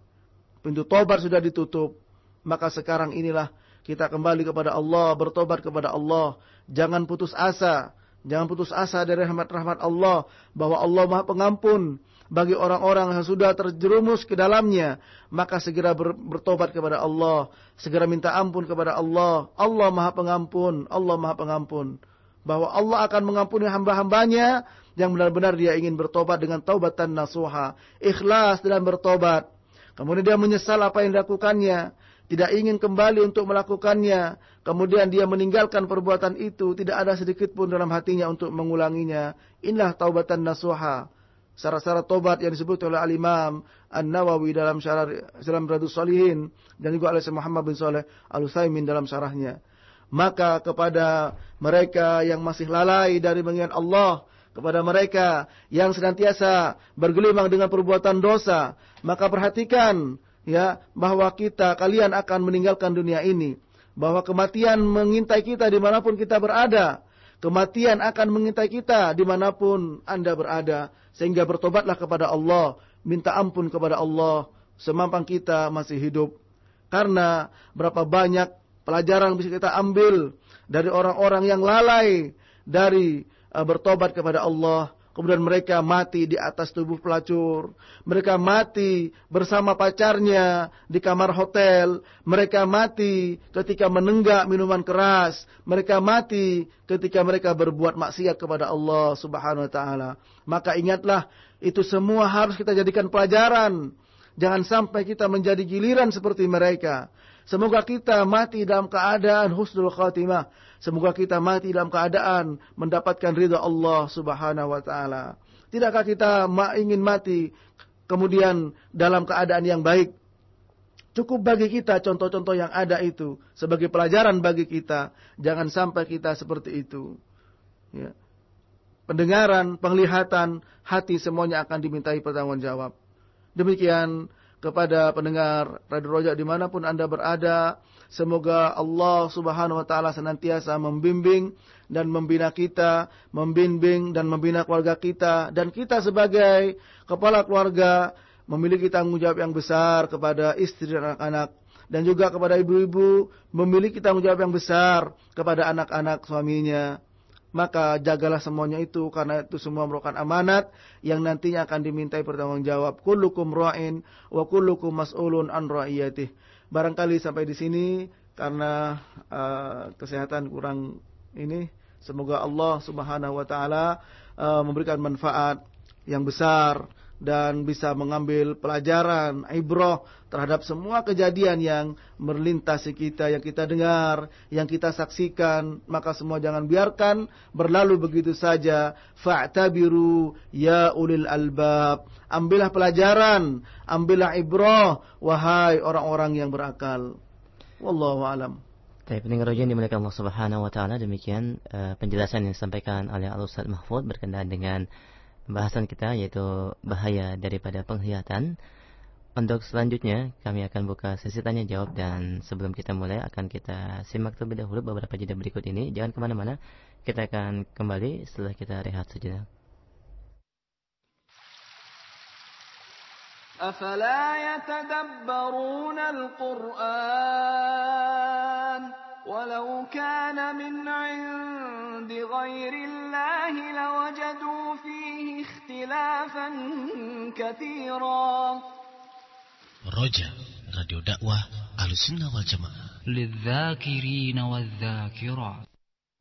S1: Pintu tobat sudah ditutup. Maka sekarang inilah kita kembali kepada Allah, bertobat kepada Allah. Jangan putus asa. Jangan putus asa dari rahmat-rahmat Allah. Bahwa Allah maha pengampun bagi orang-orang yang sudah terjerumus ke dalamnya, maka segera ber, bertobat kepada Allah, segera minta ampun kepada Allah. Allah Maha Pengampun, Allah Maha Pengampun. Bahwa Allah akan mengampuni hamba-hambanya yang benar-benar dia ingin bertobat dengan taubatan nasuha, ikhlas dalam bertobat. Kemudian dia menyesal apa yang dilakukannya, tidak ingin kembali untuk melakukannya. Kemudian dia meninggalkan perbuatan itu, tidak ada sedikit pun dalam hatinya untuk mengulanginya. Inilah taubatan nasuha syarat-syarat tobat yang disebut oleh Al-Imam An-Nawawi dalam syarah dalam Radus Salihin dan juga oleh Muhammad bin Saleh Al-Utsaimin dalam syarahnya. Maka kepada mereka yang masih lalai dari mengingat Allah, kepada mereka yang senantiasa bergelimang dengan perbuatan dosa, maka perhatikan ya bahwa kita kalian akan meninggalkan dunia ini, bahwa kematian mengintai kita di mana pun kita berada. Kematian akan mengintai kita di mana pun Anda berada. Sehingga bertobatlah kepada Allah. Minta ampun kepada Allah. Semampang kita masih hidup. Karena berapa banyak pelajaran bisa kita ambil dari orang-orang yang lalai dari uh, bertobat kepada Allah. Kemudian mereka mati di atas tubuh pelacur, mereka mati bersama pacarnya di kamar hotel, mereka mati ketika menenggak minuman keras, mereka mati ketika mereka berbuat maksiat kepada Allah Subhanahu wa taala. Maka ingatlah itu semua harus kita jadikan pelajaran. Jangan sampai kita menjadi giliran seperti mereka. Semoga kita mati dalam keadaan husnul khatimah Semoga kita mati dalam keadaan mendapatkan ridha Allah Subhanahu wa taala. Tidakkah kita ingin mati kemudian dalam keadaan yang baik? Cukup bagi kita contoh-contoh yang ada itu sebagai pelajaran bagi kita. Jangan sampai kita seperti itu. Ya. Pendengaran, penglihatan, hati semuanya akan dimintai pertanggungjawab. Demikian kepada pendengar Radio Rojak di mana pun Anda berada. Semoga Allah subhanahu wa ta'ala senantiasa membimbing dan membina kita, membimbing dan membina keluarga kita. Dan kita sebagai kepala keluarga memiliki tanggung jawab yang besar kepada istri dan anak-anak. Dan juga kepada ibu-ibu memiliki tanggung jawab yang besar kepada anak-anak suaminya. Maka jagalah semuanya itu karena itu semua merupakan amanat yang nantinya akan dimintai pertanggungjawab. Kullukum ra'in wa kullukum mas'ulun an ra'iyatih. Barangkali sampai di sini karena uh, kesehatan kurang ini semoga Allah Subhanahu wa taala uh, memberikan manfaat yang besar dan bisa mengambil pelajaran, ibrah terhadap semua kejadian yang melintasi kita, yang kita dengar, yang kita saksikan. Maka semua jangan biarkan berlalu begitu saja. Fa'tabiru ya ulil albab. Ambillah pelajaran, ambillah ibrah, wahai orang-orang yang berakal. Wallahu alam.
S2: Baik, pendengar ujian dimulai Allah Subhanahu wa taala demikian uh, penjelasan yang disampaikan oleh Al Ustaz Mahfud berkenaan dengan Bahasan kita yaitu bahaya daripada penglihatan. Untuk selanjutnya kami akan buka sesi tanya jawab dan sebelum kita mulai akan kita simak terlebih dahulu beberapa jeda berikut ini. Jangan kemana-mana, kita akan kembali setelah kita rehat sejenak. أفلا يتدبرون القرآن ولو كان من عند غير الله لوجدوا فيه اختلافا كثيرا.
S3: رجاء راديو دعوة على السنة والجماعة
S4: للذاكرين والذاكرات.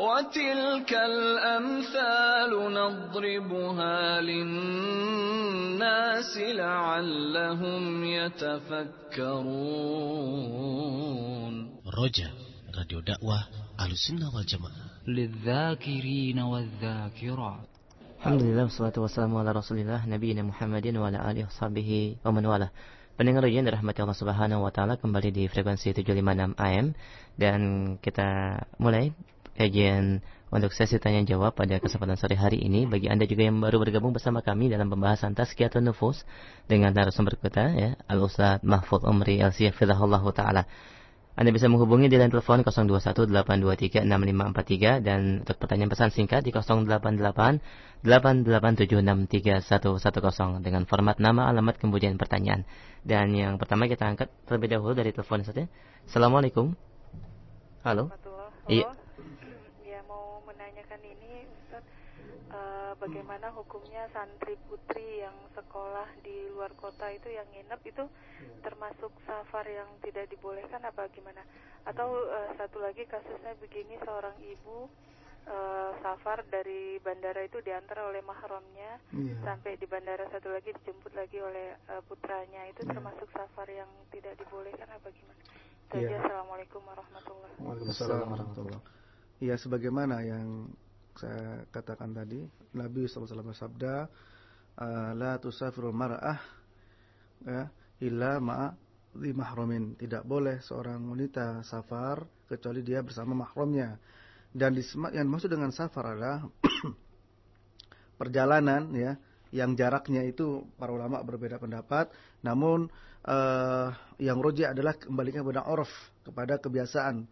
S5: وتلك الأمثال نضربها للناس لعلهم يتفكرون
S3: رجاء راديو دعوة على السنة والجماعة
S4: للذاكرين والذاكرات
S2: Alhamdulillah wassalatu wassalamu ala Rasulillah nabiyina Muhammadin wa ala alihi washabihi wa man wala. Pendengar ujian dirahmati Allah Subhanahu wa taala kembali di frekuensi 756 AM dan kita mulai kajian untuk sesi tanya jawab pada kesempatan sore hari ini bagi Anda juga yang baru bergabung bersama kami dalam pembahasan Tazkiyatun Nufus dengan narasumber kita ya Al Ustaz Mahfud Umri Al Siyafilahullah taala. Anda bisa menghubungi di line telepon 0218236543 dan untuk pertanyaan pesan singkat di 08888763110 dengan format nama, alamat, kemudian pertanyaan. Dan yang pertama kita angkat terlebih dahulu dari telepon saja. Assalamualaikum. Halo.
S6: Iya. Ya mau menanyakan ini Ustaz, uh, bagaimana hukumnya santri putri yang sekolah di luar kota itu yang nginep itu termasuk safar yang tidak dibolehkan apa gimana? Atau uh, satu lagi kasusnya begini seorang ibu uh, safar dari bandara itu diantar oleh mahramnya yeah. sampai di bandara satu lagi dijemput lagi oleh uh, putranya itu yeah. termasuk safar yang tidak dibolehkan apa gimana? Jadi yeah. assalamualaikum warahmatullahi
S1: wabarakatuh. warahmatullahi Ya sebagaimana yang saya katakan tadi, Nabi SAW bersabda, la tusafirul mar'ah ya, illa ma'a li mahramin. Tidak boleh seorang wanita safar kecuali dia bersama mahramnya. Dan yang maksud dengan safar adalah perjalanan ya yang jaraknya itu para ulama berbeda pendapat. Namun uh, yang roji adalah kembalikan kepada orf, kepada kebiasaan.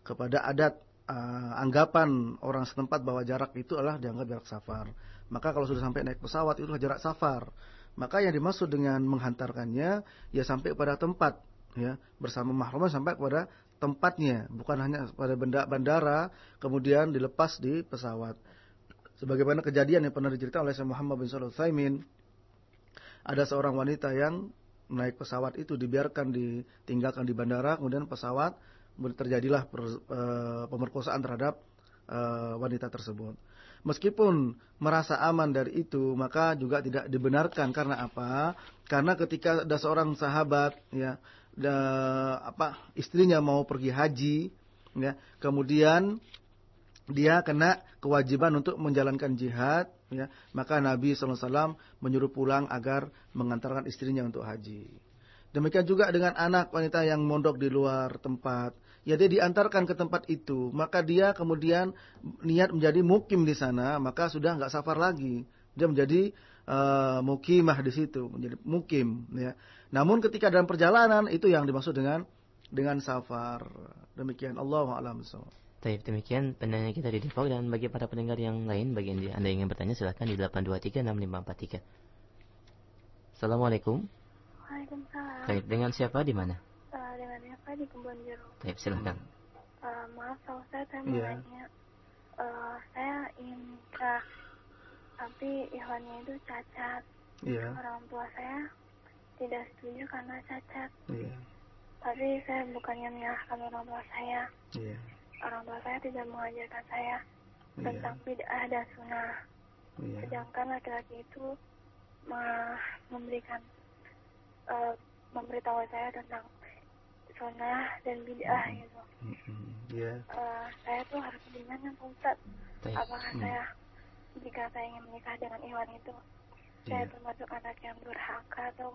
S1: kepada adat uh, anggapan orang setempat bahwa jarak itu adalah dianggap jarak safar. Maka kalau sudah sampai naik pesawat itu jarak safar. Maka yang dimaksud dengan menghantarkannya ya sampai pada tempat ya bersama mahramnya sampai kepada tempatnya, bukan hanya pada benda bandara kemudian dilepas di pesawat. Sebagaimana kejadian yang pernah diceritakan oleh Syekh Muhammad bin Shalih Utsaimin, ada seorang wanita yang naik pesawat itu dibiarkan ditinggalkan di bandara, kemudian pesawat terjadilah per, e, pemerkosaan terhadap e, wanita tersebut. Meskipun merasa aman dari itu, maka juga tidak dibenarkan karena apa? Karena ketika ada seorang sahabat ya da, apa istrinya mau pergi haji ya kemudian dia kena kewajiban untuk menjalankan jihad ya maka Nabi SAW menyuruh pulang agar mengantarkan istrinya untuk haji demikian juga dengan anak wanita yang mondok di luar tempat ya dia diantarkan ke tempat itu maka dia kemudian niat menjadi mukim di sana maka sudah nggak safar lagi dia menjadi uh, mukimah di situ menjadi mukim ya namun ketika dalam perjalanan itu yang dimaksud dengan dengan safar. Demikian Allah a'lam
S2: Baik, demikian penanya kita di Depok dan bagi para pendengar yang lain, bagi Anda yang ingin bertanya silahkan di 8236543. Assalamualaikum.
S7: Waalaikumsalam.
S2: Baik, dengan siapa di mana?
S7: Siapa di Kebun Jeruk.
S2: Baik, silahkan.
S7: Uh, maaf, Pak Ustaz, saya mau yeah. nanya. Uh, saya ingin nikah, tapi ikhwannya itu cacat.
S1: Yeah.
S7: Orang tua saya tidak setuju karena cacat.
S1: Yeah.
S7: Tapi saya bukannya menyalahkan orang tua saya.
S1: Yeah.
S7: Orang tua saya tidak mengajarkan saya yeah. tentang bid'ah dan sunnah.
S1: Yeah.
S7: Sedangkan laki-laki itu memberikan uh, memberitahu saya tentang sunnah dan bid'ah mm -hmm. gitu.
S1: Mm -hmm. yeah.
S7: uh, saya tuh harus gimana Pak Ustadz? Apakah mm. saya jika saya ingin menikah dengan Iwan itu, saya iya. termasuk anak yang durhaka atau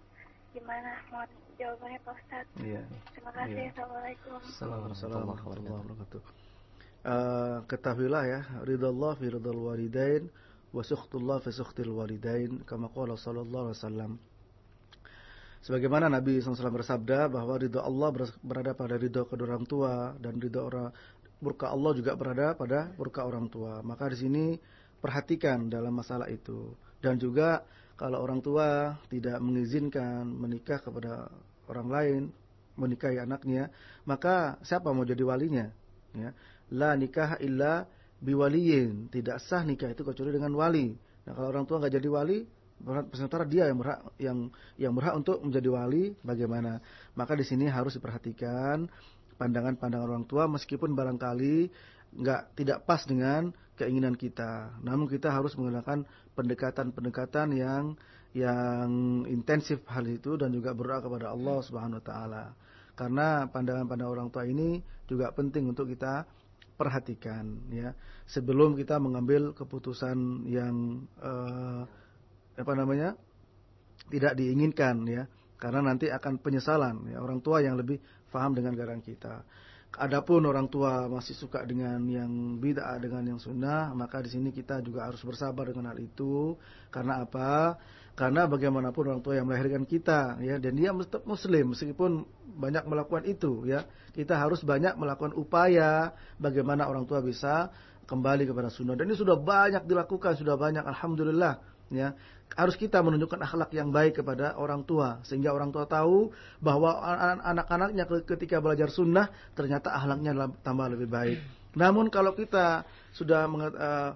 S7: gimana? Mohon jawabannya Pak Ustaz.
S1: Iya.
S7: Terima kasih. Iya. Assalamualaikum.
S1: Assalamualaikum warahmatullahi wabarakatuh. Uh, ketahuilah ya, ridha Allah fi ridhal walidain wa sukhtullah fi sukhtil walidain kama qala sallallahu alaihi wasallam. Sebagaimana Nabi SAW bersabda bahwa ridha Allah berada pada ridha kedua orang tua dan ridha orang murka Allah juga berada pada murka orang tua. Maka di sini perhatikan dalam masalah itu dan juga kalau orang tua tidak mengizinkan menikah kepada orang lain, menikahi anaknya, maka siapa mau jadi walinya? Ya. La nikah illa biwaliyin. Tidak sah nikah itu kecuali dengan wali. Nah, kalau orang tua nggak jadi wali, sementara dia yang berhak yang yang berhak untuk menjadi wali bagaimana? Maka di sini harus diperhatikan pandangan-pandangan orang tua meskipun barangkali nggak tidak pas dengan keinginan kita. Namun kita harus menggunakan pendekatan-pendekatan yang yang intensif hal itu dan juga berdoa kepada Allah Subhanahu wa taala. Karena pandangan-pandangan orang tua ini juga penting untuk kita perhatikan ya sebelum kita mengambil keputusan yang uh, apa namanya tidak diinginkan ya karena nanti akan penyesalan ya orang tua yang lebih paham dengan garang kita. Adapun orang tua masih suka dengan yang bid'ah dengan yang sunnah, maka di sini kita juga harus bersabar dengan hal itu. Karena apa? Karena bagaimanapun orang tua yang melahirkan kita, ya, dan dia muslim meskipun banyak melakukan itu, ya. Kita harus banyak melakukan upaya bagaimana orang tua bisa kembali kepada sunnah. Dan ini sudah banyak dilakukan, sudah banyak, alhamdulillah ya harus kita menunjukkan akhlak yang baik kepada orang tua sehingga orang tua tahu bahwa anak-anaknya ketika belajar sunnah ternyata akhlaknya tambah lebih baik. Namun kalau kita sudah uh,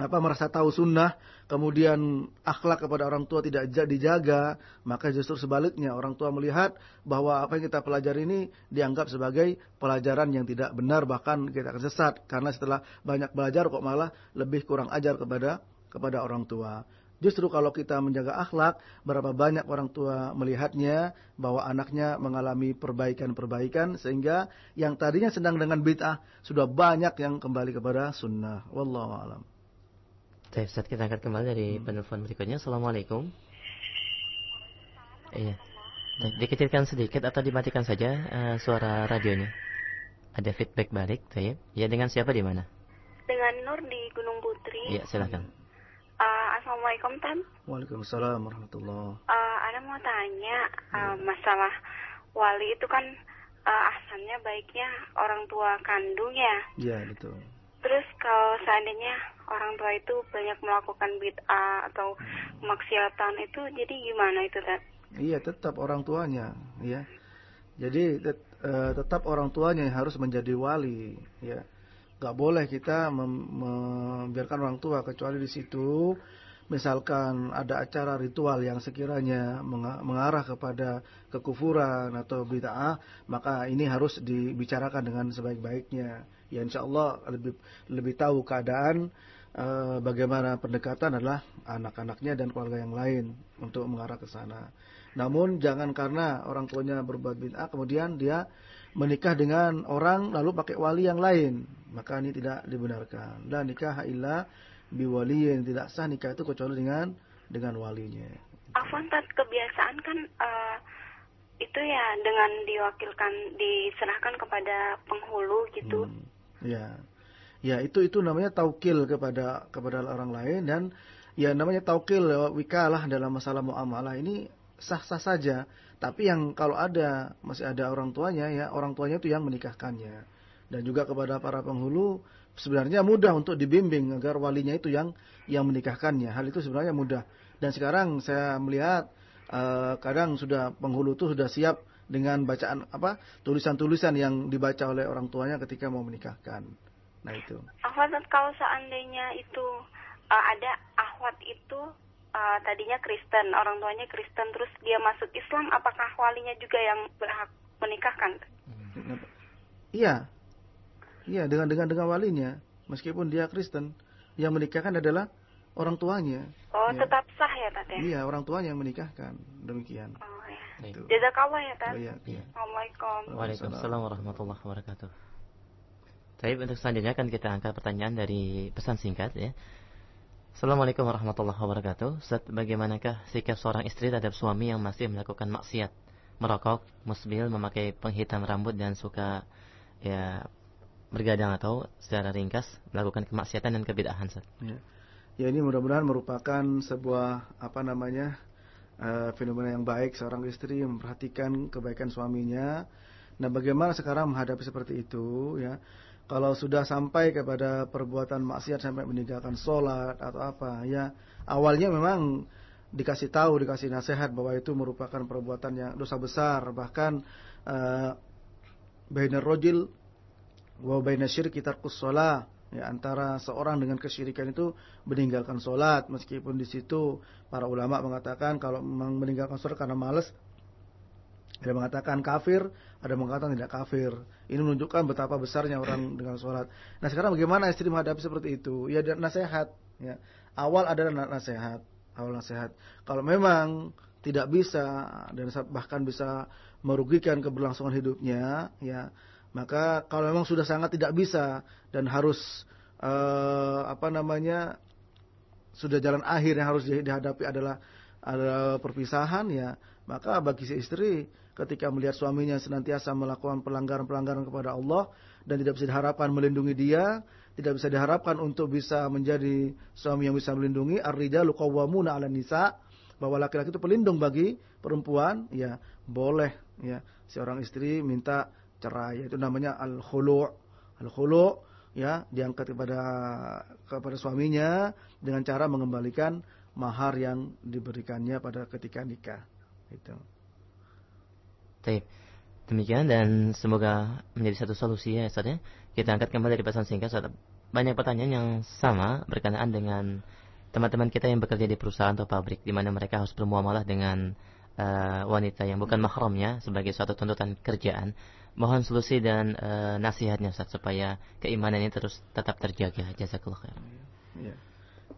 S1: apa merasa tahu sunnah kemudian akhlak kepada orang tua tidak dijaga maka justru sebaliknya orang tua melihat bahwa apa yang kita pelajari ini dianggap sebagai pelajaran yang tidak benar bahkan kita akan sesat karena setelah banyak belajar kok malah lebih kurang ajar kepada kepada orang tua. Justru kalau kita menjaga akhlak, berapa banyak orang tua melihatnya bahwa anaknya mengalami perbaikan-perbaikan sehingga yang tadinya sedang dengan bid'ah sudah banyak yang kembali kepada sunnah. Wallahu a'lam.
S2: Baik, Ustaz kita angkat kembali dari hmm. penelpon berikutnya. Assalamualaikum. Iya. Dikecilkan sedikit atau dimatikan saja uh, suara radionya. Ada feedback balik, saya. Ya dengan siapa di mana?
S7: Dengan Nur di Gunung Putri.
S2: Iya, silakan.
S7: Uh, Assalamualaikum Tan.
S1: Waalaikumsalam warahmatullah.
S7: Uh, Ana mau tanya uh, masalah wali itu kan uh, ahsannya baiknya orang tua kandung ya.
S1: Iya, betul.
S7: Terus kalau seandainya orang tua itu banyak melakukan bid'ah atau kemaksiatan itu jadi gimana itu, Tat?
S1: Iya, tetap orang tuanya, ya. Jadi tet, uh, tetap orang tuanya yang harus menjadi wali, ya. Gak boleh kita mem membiarkan orang tua kecuali di situ misalkan ada acara ritual yang sekiranya mengarah kepada kekufuran atau bid'ah, maka ini harus dibicarakan dengan sebaik-baiknya. Ya insya Allah lebih lebih tahu keadaan e, bagaimana pendekatan adalah anak-anaknya dan keluarga yang lain untuk mengarah ke sana. Namun jangan karena orang tuanya berbuat bid'ah kemudian dia menikah dengan orang lalu pakai wali yang lain, maka ini tidak dibenarkan. Dan nikah illa biwali yang tidak sah nikah itu kecuali dengan dengan walinya.
S7: Afwan kebiasaan kan uh, itu ya dengan diwakilkan diserahkan kepada penghulu gitu. Hmm,
S1: ya. Ya, itu itu namanya taukil kepada kepada orang lain dan ya namanya taukil wikalah dalam masalah muamalah ini sah-sah saja. Tapi yang kalau ada masih ada orang tuanya ya, orang tuanya itu yang menikahkannya. Dan juga kepada para penghulu sebenarnya mudah untuk dibimbing agar walinya itu yang yang menikahkannya. Hal itu sebenarnya mudah. Dan sekarang saya melihat uh, kadang sudah penghulu itu sudah siap dengan bacaan apa tulisan-tulisan yang dibaca oleh orang tuanya ketika mau menikahkan. Nah itu.
S7: Ahwat kalau seandainya itu uh, ada ahwat itu uh, tadinya Kristen, orang tuanya Kristen, terus dia masuk Islam, apakah walinya juga yang berhak menikahkan?
S1: Iya, Iya, dengan dengan dengan walinya, meskipun dia Kristen, yang menikahkan adalah orang tuanya.
S7: Oh, ya. tetap sah ya, Tante?
S1: Iya, orang tuanya yang menikahkan. Demikian.
S7: Oh, ya. Jazakallah ya, Tante.
S1: Oh, iya, iya.
S7: Assalamualaikum.
S2: Waalaikumsalam warahmatullahi wabarakatuh. Tapi untuk selanjutnya kan kita angkat pertanyaan dari pesan singkat ya. Assalamualaikum warahmatullahi wabarakatuh. Ustaz, bagaimanakah sikap seorang istri terhadap suami yang masih melakukan maksiat? Merokok, musbil, memakai penghitam rambut dan suka ya bergadang atau secara ringkas melakukan kemaksiatan dan kebidahan.
S1: Ya. ya ini mudah-mudahan merupakan sebuah apa namanya uh, fenomena yang baik seorang istri memperhatikan kebaikan suaminya. Nah, bagaimana sekarang menghadapi seperti itu ya? Kalau sudah sampai kepada perbuatan maksiat sampai meninggalkan sholat atau apa ya, awalnya memang dikasih tahu, dikasih nasihat bahwa itu merupakan perbuatan yang dosa besar, bahkan uh, bainar rojil wa baina syirki tarkus shalah ya antara seorang dengan kesyirikan itu meninggalkan solat meskipun di situ para ulama mengatakan kalau meninggalkan solat karena malas ada mengatakan kafir ada mengatakan tidak kafir. Ini menunjukkan betapa besarnya orang dengan solat nah sekarang bagaimana istri menghadapi seperti itu? Ya nasihat ya. Awal adalah nasihat awal nasihat. Kalau memang tidak bisa dan bahkan bisa merugikan keberlangsungan hidupnya ya maka kalau memang sudah sangat tidak bisa dan harus uh, apa namanya sudah jalan akhir yang harus dihadapi adalah adalah perpisahan ya, maka bagi si istri ketika melihat suaminya senantiasa melakukan pelanggaran-pelanggaran kepada Allah dan tidak bisa diharapkan melindungi dia, tidak bisa diharapkan untuk bisa menjadi suami yang bisa melindungi, ar-rijalu qawwamuna 'alan nisa, bahwa laki-laki itu pelindung bagi perempuan, ya boleh ya seorang istri minta cerai itu namanya al khulu al khulu ya diangkat kepada kepada suaminya dengan cara mengembalikan mahar yang diberikannya pada ketika nikah itu.
S2: Baik. Demikian dan semoga menjadi satu solusi ya Ustaz ya. Kita angkat kembali dari pesan singkat Ustaz. Banyak pertanyaan yang sama berkenaan dengan teman-teman kita yang bekerja di perusahaan atau pabrik di mana mereka harus bermuamalah dengan uh, wanita yang bukan mahramnya sebagai suatu tuntutan kerjaan mohon solusi dan uh, nasihatnya Ustaz supaya keimanan ini terus tetap terjaga. Jazakallah khair.
S1: Ya.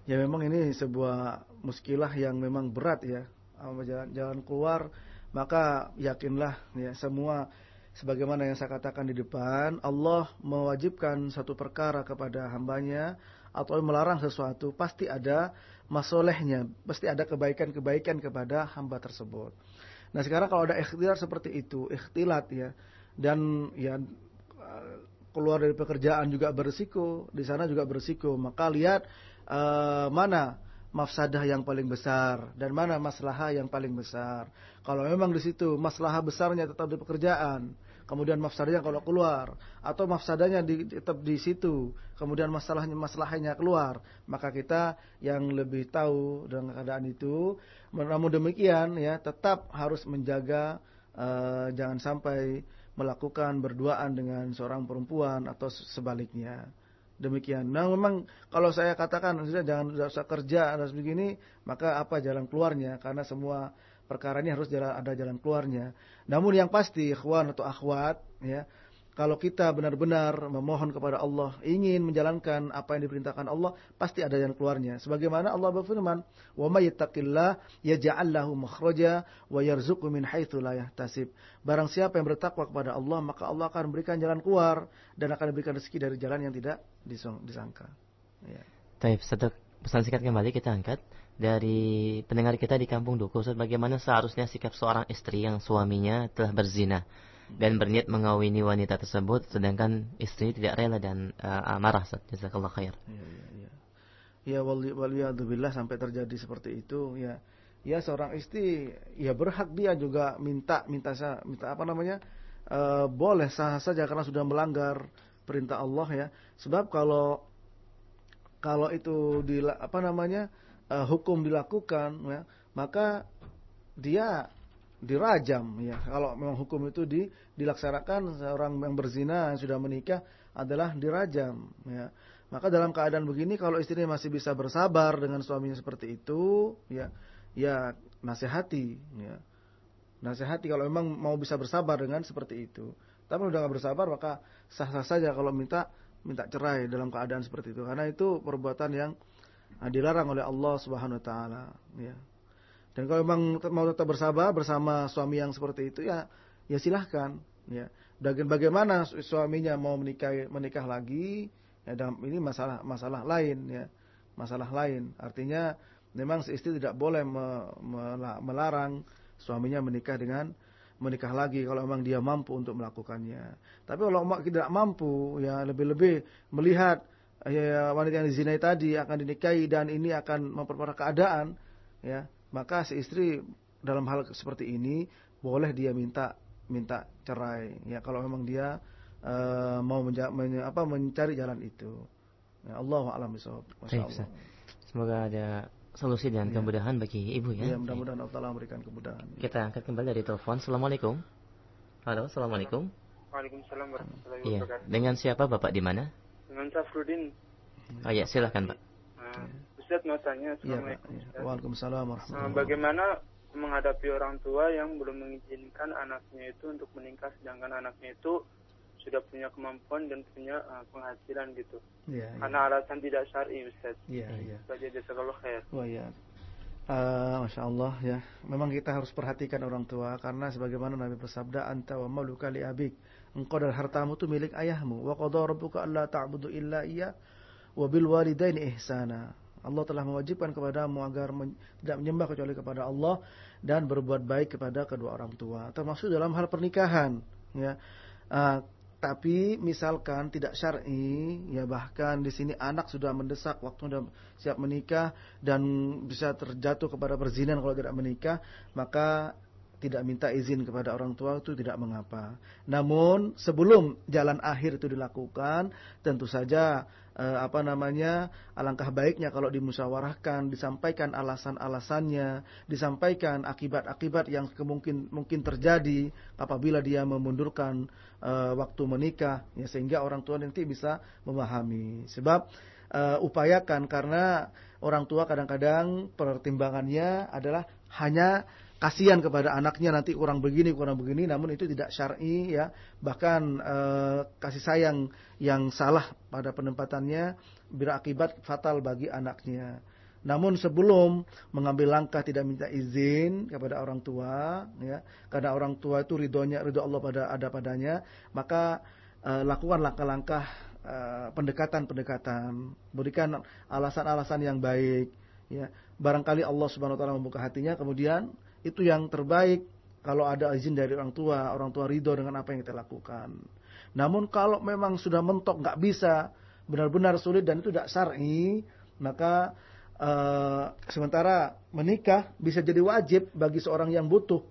S1: Ya memang ini sebuah muskilah yang memang berat ya. Jalan, jalan keluar maka yakinlah ya semua sebagaimana yang saya katakan di depan Allah mewajibkan satu perkara kepada hambanya atau melarang sesuatu pasti ada masolehnya pasti ada kebaikan-kebaikan kepada hamba tersebut nah sekarang kalau ada ikhtiar seperti itu ikhtilat ya dan ya keluar dari pekerjaan juga berisiko, di sana juga berisiko. Maka lihat uh, mana mafsadah yang paling besar dan mana maslahah yang paling besar. Kalau memang di situ maslahah besarnya tetap di pekerjaan, kemudian mafsadanya kalau keluar atau mafsadanya di, tetap di situ, kemudian masalahnya masalahnya keluar, maka kita yang lebih tahu dengan keadaan itu. Namun demikian ya tetap harus menjaga uh, jangan sampai melakukan berduaan dengan seorang perempuan atau sebaliknya. Demikian. Nah, memang kalau saya katakan sudah jangan usah kerja harus begini, maka apa jalan keluarnya? Karena semua perkara ini harus ada jalan keluarnya. Namun yang pasti, ikhwan atau akhwat, ya, kalau kita benar-benar memohon kepada Allah, ingin menjalankan apa yang diperintahkan Allah, pasti ada jalan keluarnya. Sebagaimana Allah berfirman, "Wa may yattaqillah yaj'al lahu makhraja wa yarzuqhu min haitsu la yahtasib." Barang siapa yang bertakwa kepada Allah, maka Allah akan memberikan jalan keluar dan akan memberikan rezeki dari jalan yang tidak disangka.
S2: Ya. Taib, satu pesan singkat kembali kita angkat dari pendengar kita di kampung Duku, bagaimana seharusnya sikap seorang istri yang suaminya telah berzina dan berniat mengawini wanita tersebut sedangkan istri tidak rela dan uh, marah jazakallah khair.
S1: Ya ya ya. Ya waliyadzubillah sampai terjadi seperti itu ya. Ya seorang istri ya berhak dia juga minta minta minta apa namanya? Uh, boleh sah saja karena sudah melanggar perintah Allah ya. Sebab kalau kalau itu di apa namanya? Uh, hukum dilakukan ya, maka dia dirajam ya. Kalau memang hukum itu di, dilaksanakan seorang yang berzina yang sudah menikah adalah dirajam ya. Maka dalam keadaan begini kalau istrinya masih bisa bersabar dengan suaminya seperti itu ya ya nasihati ya. Nasihati kalau memang mau bisa bersabar dengan seperti itu. Tapi udah gak bersabar maka sah-sah saja kalau minta minta cerai dalam keadaan seperti itu karena itu perbuatan yang dilarang oleh Allah Subhanahu wa taala ya. Dan kalau memang mau tetap bersabar bersama suami yang seperti itu ya ya silahkan ya. Dan bagaimana suaminya mau menikah menikah lagi ya dalam ini masalah masalah lain ya. Masalah lain. Artinya memang si istri tidak boleh me, me, melarang suaminya menikah dengan menikah lagi kalau memang dia mampu untuk melakukannya. Tapi kalau tidak mampu ya lebih-lebih melihat ya, wanita yang dizinai tadi akan dinikahi dan ini akan memperparah keadaan ya maka si istri dalam hal seperti ini boleh dia minta minta cerai. Ya kalau memang dia uh, mau menja men apa mencari jalan itu. Ya Allah alam bisawab
S2: semoga ada solusi dan ya. kemudahan bagi ibu ya,
S1: ya mudah-mudahan Allah memberikan kemudahan.
S2: Kita angkat kembali dari telepon. Assalamualaikum. Halo assalamualaikum.
S8: Waalaikumsalam warahmatullahi
S2: iya. wabarakatuh. Dengan siapa Bapak di mana?
S8: Dengan Safrudin.
S2: Oh ya, silahkan Pak.
S8: Uh, Ustaz mau tanya,
S1: iya, Assalamualaikum. Ya, Waalaikumsalam
S8: warahmatullahi uh, Bagaimana menghadapi orang tua yang belum mengizinkan anaknya itu untuk menikah sedangkan anaknya itu sudah punya kemampuan dan punya uh, penghasilan gitu.
S1: Ya,
S8: Karena ya. alasan tidak syar'i Ustaz.
S1: Iya, iya.
S8: Saja jazakallahu khair.
S1: Wah, ya. Uh, Masya Allah ya Memang kita harus perhatikan orang tua Karena sebagaimana Nabi bersabda Anta wa maluka li abik Engkau dan hartamu itu milik ayahmu Wa qadha rabbuka alla ta'budu illa iya Wa bil walidaini ihsana Allah telah mewajibkan kepadamu agar men tidak menyembah kecuali kepada Allah dan berbuat baik kepada kedua orang tua. Termasuk dalam hal pernikahan, ya. Uh, tapi misalkan tidak syar'i, ya bahkan di sini anak sudah mendesak waktu sudah siap menikah dan bisa terjatuh kepada perzinan kalau tidak menikah, maka tidak minta izin kepada orang tua itu tidak mengapa. Namun sebelum jalan akhir itu dilakukan, tentu saja eh, apa namanya alangkah baiknya kalau dimusyawarahkan, disampaikan alasan-alasannya, disampaikan akibat-akibat yang kemungkin mungkin terjadi apabila dia memundurkan eh, waktu menikah, ya sehingga orang tua nanti bisa memahami. Sebab eh, upayakan karena orang tua kadang-kadang pertimbangannya adalah hanya kasihan kepada anaknya nanti kurang begini kurang begini namun itu tidak syar'i ya. Bahkan e, kasih sayang yang salah pada penempatannya berakibat fatal bagi anaknya. Namun sebelum mengambil langkah tidak minta izin kepada orang tua ya karena orang tua itu ridhonya ridho Allah pada ada padanya maka e, lakukan langkah-langkah e, pendekatan-pendekatan. Berikan alasan-alasan yang baik ya. Barangkali Allah Subhanahu wa taala membuka hatinya kemudian itu yang terbaik kalau ada izin dari orang tua, orang tua ridho dengan apa yang kita lakukan. Namun kalau memang sudah mentok nggak bisa, benar-benar sulit dan itu tidak syar'i, maka uh, sementara menikah bisa jadi wajib bagi seorang yang butuh,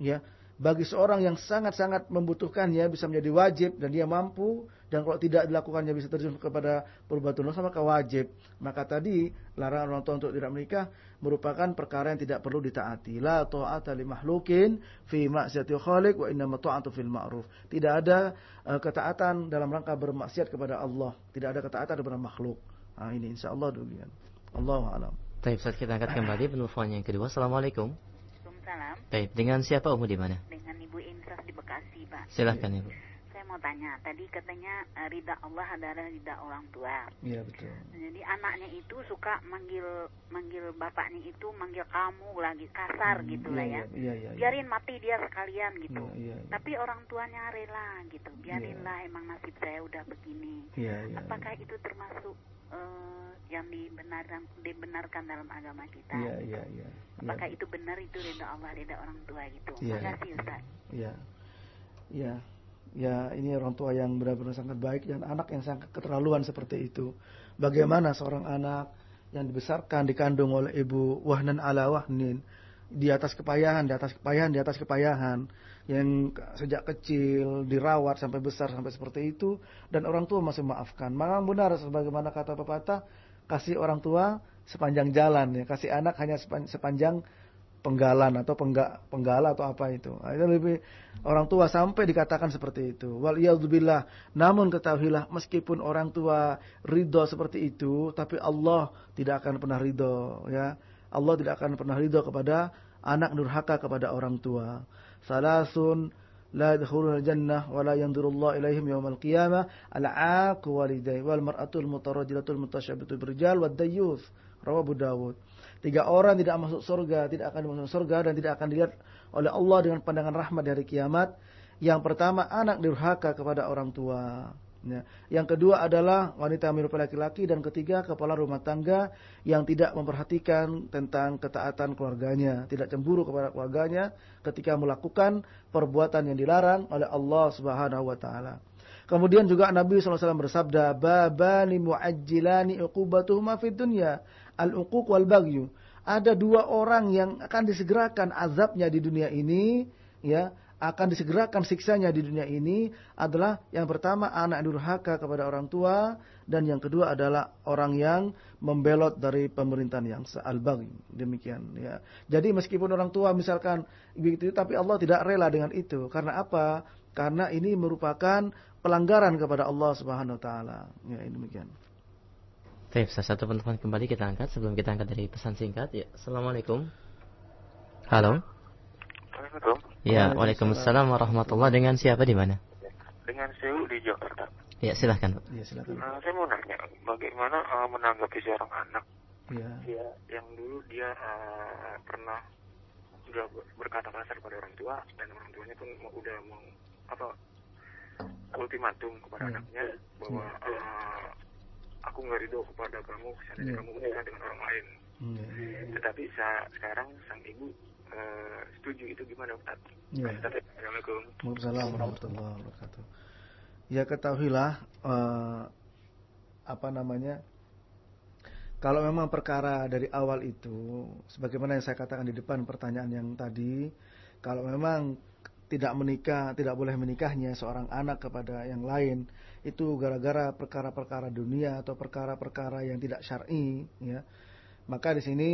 S1: ya bagi seorang yang sangat-sangat membutuhkannya bisa menjadi wajib dan dia mampu dan kalau tidak dilakukannya bisa terjun kepada perbuatan dosa maka wajib. Maka tadi larangan orang tua untuk tidak menikah merupakan perkara yang tidak perlu ditaati. La ta'ata li mahlukin fi ma'siyati khaliq wa inna ta'atu fil ma'ruf. Tidak ada uh, ketaatan dalam rangka bermaksiat kepada Allah, tidak ada ketaatan kepada makhluk. Nah, ini insyaallah demikian. Allahu a'lam.
S2: Baik, saat kita angkat kembali penelpon yang kedua. Assalamualaikum.
S9: Waalaikumsalam.
S2: Baik, dengan siapa Umu di mana?
S9: Dengan Ibu Insaf di Bekasi, Pak.
S2: Silahkan Ibu.
S9: Mau tanya, tadi katanya uh, ridha Allah adalah ridha orang tua.
S1: Iya betul.
S9: Jadi anaknya itu suka manggil manggil bapaknya itu manggil kamu lagi kasar
S1: Hmm,
S9: gitu
S1: iya,
S9: lah ya.
S1: Iya, iya, iya.
S9: Biarin mati dia sekalian gitu.
S1: Iya, iya, iya.
S9: Tapi orang tuanya rela gitu. Biarinlah emang nasib saya udah begini.
S1: Iya, iya,
S9: Apakah itu termasuk eh, yang dibenarkan dibenarkan dalam agama kita?
S1: Iya, iya, iya.
S9: Apakah itu benar itu ridha Allah, ridha orang tua gitu?
S1: Iya,
S9: Terima kasih Ustaz.
S1: Iya. Ya. Ya, ini orang tua yang benar-benar sangat baik dan anak yang sangat keterlaluan seperti itu. Bagaimana seorang anak yang dibesarkan dikandung oleh ibu wahnan ala wahnin di atas kepayahan, di atas kepayahan, di atas kepayahan yang sejak kecil dirawat sampai besar sampai seperti itu dan orang tua masih maafkan. Memang benar sebagaimana kata pepatah, kasih orang tua sepanjang jalan ya, kasih anak hanya sepan- sepanjang penggalan atau pengga, penggala atau apa itu. Nah, itu lebih orang tua sampai dikatakan seperti itu. Wal iyadzubillah. Namun ketahuilah meskipun orang tua ridho seperti itu, tapi Allah tidak akan pernah ridho ya. Allah tidak akan pernah ridho kepada anak durhaka kepada orang tua. Salasun la yadkhuluna jannah wa la yanzurullah ilaihim yawmal qiyamah al-aqu walidai wal mar'atul mutarajjilatul mutasyabbihatu birrijal wad dayyus rawahu Abu Dawud tiga orang tidak masuk surga tidak akan masuk surga dan tidak akan dilihat oleh Allah dengan pandangan rahmat dari kiamat yang pertama anak durhaka kepada orang tua Ya. Yang kedua adalah wanita menyerupai laki-laki dan ketiga kepala rumah tangga yang tidak memperhatikan tentang ketaatan keluarganya, tidak cemburu kepada keluarganya ketika melakukan perbuatan yang dilarang oleh Allah Subhanahu wa taala. Kemudian juga Nabi SAW bersabda, "Babani muajjilani uqubatuhuma fid dunya, al-uquq wal baghyu." Ada dua orang yang akan disegerakan azabnya di dunia ini, ya, akan disegerakan siksanya di dunia ini adalah yang pertama anak durhaka kepada orang tua dan yang kedua adalah orang yang membelot dari pemerintahan yang al-baghi demikian ya. Jadi meskipun orang tua misalkan begitu tapi Allah tidak rela dengan itu karena apa? Karena ini merupakan pelanggaran kepada Allah Subhanahu wa taala. Ya, demikian.
S2: Baik, salah satu penelpon kembali kita angkat sebelum kita angkat dari pesan singkat. Ya, Assalamualaikum. Halo.
S10: Assalamualaikum.
S2: Ya, Waalaikumsalam warahmatullahi Dengan siapa di mana?
S10: Dengan Seu di Jakarta.
S2: Ya, silahkan Pak.
S1: Ya, silakan.
S10: Uh, saya mau nanya, bagaimana uh, menanggapi seorang anak
S1: Ya.
S10: ya, yang dulu dia uh, pernah sudah ber- berkata kasar pada orang tua dan orang tuanya pun udah mau apa ultimatum kepada
S1: Ya.
S10: anaknya bahwa uh, aku nggak ridho kepada kamu seandainya
S1: Ya.
S10: kamu menikah dengan orang lain.
S1: Ya.
S10: Tetapi sa- sekarang sang ibu uh, setuju itu gimana Ustaz? Ustaz, Assalamualaikum.
S1: Waalaikumsalam warahmatullahi wabarakatuh. Ya ketahuilah eh, apa namanya kalau memang perkara dari awal itu sebagaimana yang saya katakan di depan pertanyaan yang tadi kalau memang tidak menikah tidak boleh menikahnya seorang anak kepada yang lain itu gara-gara perkara-perkara dunia atau perkara-perkara yang tidak syar'i ya. Maka di sini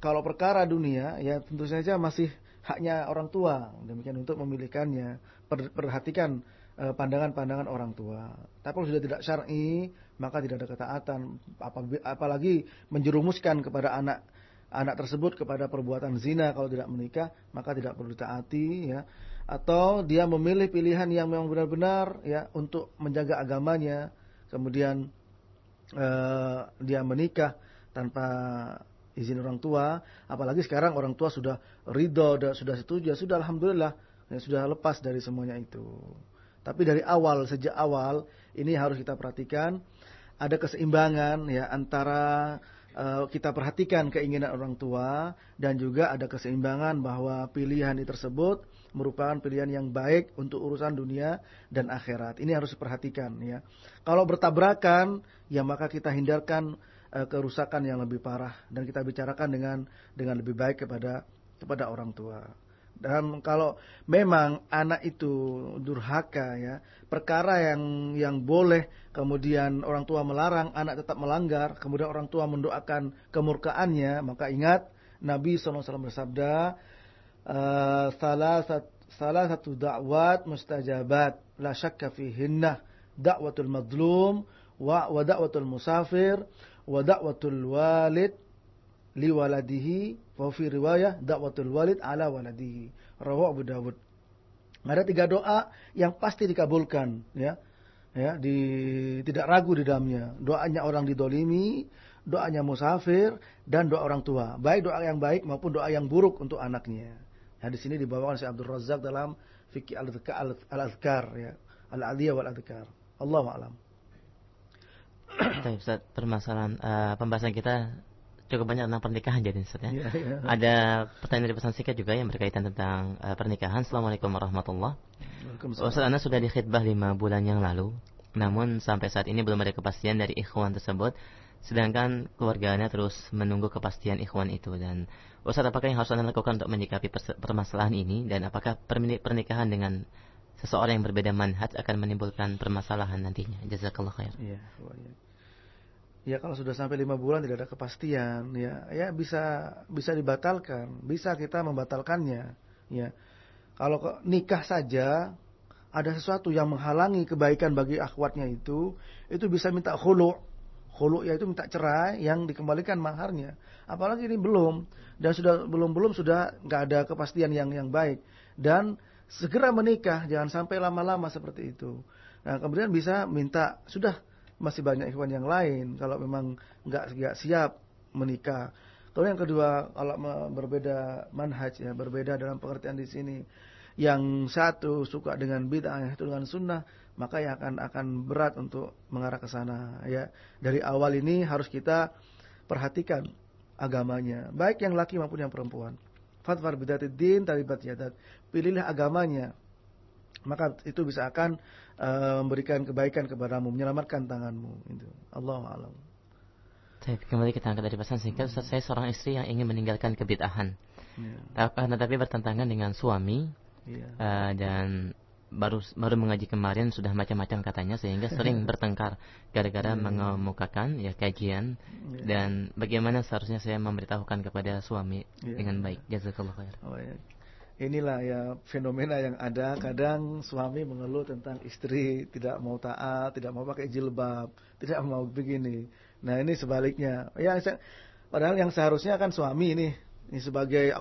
S1: kalau perkara dunia ya tentu saja masih haknya orang tua. Demikian untuk memilihkannya Per- perhatikan eh, pandangan-pandangan orang tua. Tapi kalau sudah tidak syar'i maka tidak ada ketaatan. Apa- apalagi menjerumuskan kepada anak anak tersebut kepada perbuatan zina kalau tidak menikah maka tidak perlu ditaati ya atau dia memilih pilihan yang memang benar-benar ya untuk menjaga agamanya. Kemudian eh, dia menikah tanpa izin orang tua, apalagi sekarang orang tua sudah ridho, sudah, setuju, ya sudah alhamdulillah, ya sudah lepas dari semuanya itu. Tapi dari awal, sejak awal, ini harus kita perhatikan, ada keseimbangan ya antara eh, kita perhatikan keinginan orang tua dan juga ada keseimbangan bahwa pilihan tersebut merupakan pilihan yang baik untuk urusan dunia dan akhirat. Ini harus diperhatikan ya. Kalau bertabrakan, ya maka kita hindarkan eh, kerusakan yang lebih parah dan kita bicarakan dengan dengan lebih baik kepada kepada orang tua. Dan kalau memang anak itu durhaka ya, perkara yang yang boleh kemudian orang tua melarang, anak tetap melanggar, kemudian orang tua mendoakan kemurkaannya, maka ingat Nabi SAW bersabda, salah satu salah satu dakwat mustajabat la syakka fihinna dakwatul madlum wa wa dakwatul musafir wa dakwatul walid li waladihi wa fi riwayah walid ala waladihi. Rawahu Abu Dawud. Ada tiga doa yang pasti dikabulkan, ya. Ya, di tidak ragu di dalamnya. Doanya orang didolimi, doanya musafir, dan doa orang tua. Baik doa yang baik maupun doa yang buruk untuk anaknya. Di sini dibawakan oleh Abdul Razak dalam fikih al-azkar, ya. Al-aliyah wal-azkar. Allah a'lam.
S2: Ustaz, permasalahan uh, pembahasan kita cukup banyak tentang pernikahan jadi Ustaz ya. ya, ya. Ada pertanyaan dari pesan singkat juga yang berkaitan tentang uh, pernikahan. Assalamualaikum warahmatullahi wabarakatuh. Ustaz Anda sudah dikhidbah lima bulan yang lalu. Namun sampai saat ini belum ada kepastian dari ikhwan tersebut. Sedangkan keluarganya terus menunggu kepastian ikhwan itu. Dan Ustaz apakah yang harus Anda lakukan untuk menyikapi permasalahan ini? Dan apakah pernikahan dengan seseorang yang berbeda manhaj akan menimbulkan permasalahan nantinya? Jazakallah khair.
S1: Iya, ya kalau sudah sampai lima bulan tidak ada kepastian ya ya bisa bisa dibatalkan bisa kita membatalkannya ya kalau nikah saja ada sesuatu yang menghalangi kebaikan bagi akhwatnya itu itu bisa minta khulu khulu yaitu minta cerai yang dikembalikan maharnya. Apalagi ini belum. Dan sudah belum belum sudah nggak ada kepastian yang yang baik. Dan segera menikah. Jangan sampai lama-lama seperti itu. Nah kemudian bisa minta sudah masih banyak ikhwan yang lain. Kalau memang nggak nggak siap menikah. Kalau yang kedua kalau berbeda manhaj ya berbeda dalam pengertian di sini. Yang satu suka dengan bid'ah yang satu dengan sunnah maka ya akan akan berat untuk mengarah ke sana ya dari awal ini harus kita perhatikan agamanya baik yang laki maupun yang perempuan fatwar bidatid din talibat yadat pilihlah agamanya maka itu bisa akan uh, memberikan kebaikan kepadamu, menyelamatkan tanganmu. Itu. Allah alam.
S2: Saya kembali kita angkat dari pesan singkat. Ustaz, saya seorang istri yang ingin meninggalkan kebid'ahan. Ya. Tetapi bertentangan dengan suami ya. uh, dan baru baru mengaji kemarin sudah macam-macam katanya sehingga sering bertengkar gara-gara ya. mengemukakan ya kajian ya. dan bagaimana seharusnya saya memberitahukan kepada suami ya. dengan baik jazakallah khair. Oh, ya
S1: inilah ya fenomena yang ada kadang suami mengeluh tentang istri tidak mau taat, tidak mau pakai jilbab, tidak mau begini. Nah, ini sebaliknya. Ya padahal yang seharusnya kan suami ini ini sebagai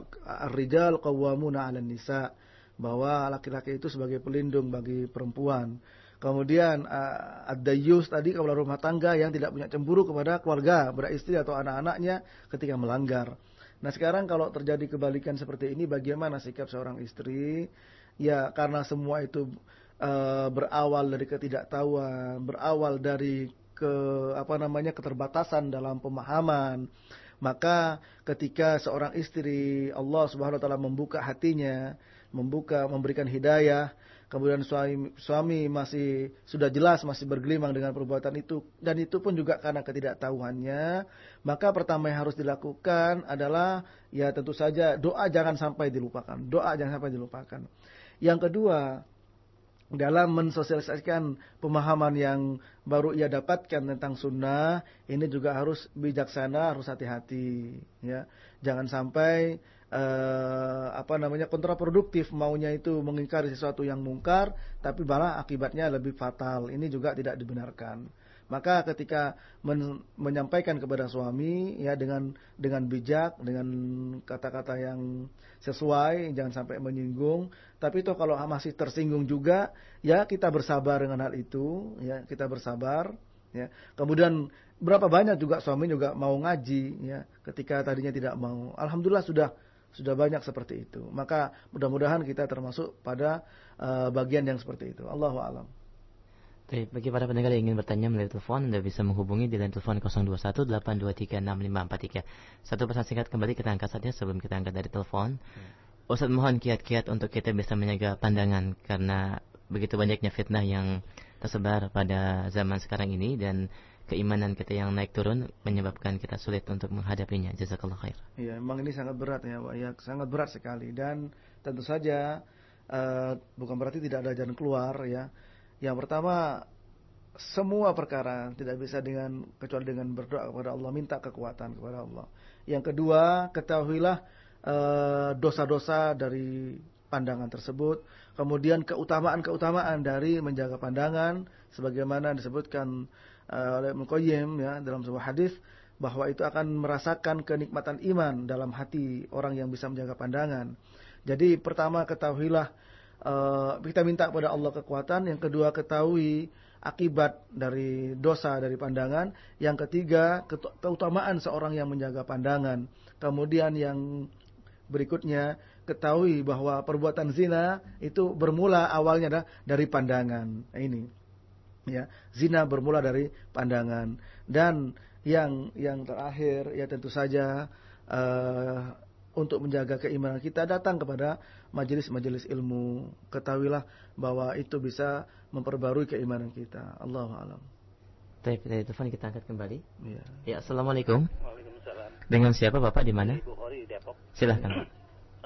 S1: rijal qawwamuna 'alan nisa bahwa laki-laki itu sebagai pelindung bagi perempuan. Kemudian uh, ad-dayyus tadi kepala rumah tangga yang tidak punya cemburu kepada keluarga, beristri atau anak-anaknya ketika melanggar. Nah sekarang kalau terjadi kebalikan seperti ini bagaimana sikap seorang istri? Ya karena semua itu e, berawal dari ketidaktahuan, berawal dari ke apa namanya keterbatasan dalam pemahaman. Maka ketika seorang istri Allah Subhanahu wa taala membuka hatinya, membuka memberikan hidayah, kemudian suami suami masih sudah jelas masih bergelimang dengan perbuatan itu. Dan itu pun juga karena ketidaktahuannya. Maka pertama yang harus dilakukan adalah ya tentu saja doa jangan sampai dilupakan. Doa jangan sampai dilupakan. Yang kedua dalam mensosialisasikan pemahaman yang baru ia dapatkan tentang sunnah ini juga harus bijaksana harus hati-hati ya. Jangan sampai uh, apa namanya kontraproduktif maunya itu mengingkari sesuatu yang mungkar tapi malah akibatnya lebih fatal. Ini juga tidak dibenarkan. Maka ketika men menyampaikan kepada suami ya dengan dengan bijak dengan kata-kata yang sesuai jangan sampai menyinggung tapi itu kalau masih tersinggung juga ya kita bersabar dengan hal itu ya kita bersabar ya. Kemudian berapa banyak juga suami juga mau ngaji ya ketika tadinya tidak mau. Alhamdulillah sudah sudah banyak seperti itu. Maka mudah-mudahan kita termasuk pada uh, bagian yang seperti itu. Allahu a'lam.
S2: Baik, bagi para pendengar yang ingin bertanya melalui telepon, Anda bisa menghubungi di line telepon 0218236543. Satu pesan singkat kembali kita angkat saja sebelum kita angkat dari telepon. Hmm. Ustaz mohon kiat-kiat untuk kita bisa menjaga pandangan karena begitu banyaknya fitnah yang tersebar pada zaman sekarang ini dan keimanan kita yang naik turun menyebabkan kita sulit untuk menghadapinya. Jazakallah khair.
S1: Iya, memang ini sangat berat ya, Pak. Ya, sangat berat sekali dan tentu saja uh, bukan berarti tidak ada jalan keluar ya. Yang pertama semua perkara tidak bisa dengan kecuali dengan berdoa kepada Allah, minta kekuatan kepada Allah. Yang kedua, ketahuilah eh, dosa-dosa uh, dari pandangan tersebut, kemudian keutamaan-keutamaan dari menjaga pandangan sebagaimana disebutkan uh, oleh Muqayyim ya dalam sebuah hadis bahwa itu akan merasakan kenikmatan iman dalam hati orang yang bisa menjaga pandangan. Jadi pertama ketahuilah uh, kita minta kepada Allah kekuatan, yang kedua ketahui akibat dari dosa dari pandangan, yang ketiga keutamaan seorang yang menjaga pandangan. Kemudian yang berikutnya ketahui bahwa perbuatan zina itu bermula awalnya dari pandangan. Nah, ini ya, zina bermula dari pandangan dan yang yang terakhir ya tentu saja uh, untuk menjaga keimanan kita datang kepada majelis-majelis ilmu. Ketahuilah bahwa itu bisa memperbarui keimanan kita. Allah alam.
S2: Baik, dari telepon kita angkat kembali.
S1: Ya.
S2: Ya, assalamualaikum. Waalaikumsalam. Dengan siapa Bapak di mana?
S11: Bukhari Depok.
S2: Silahkan Pak.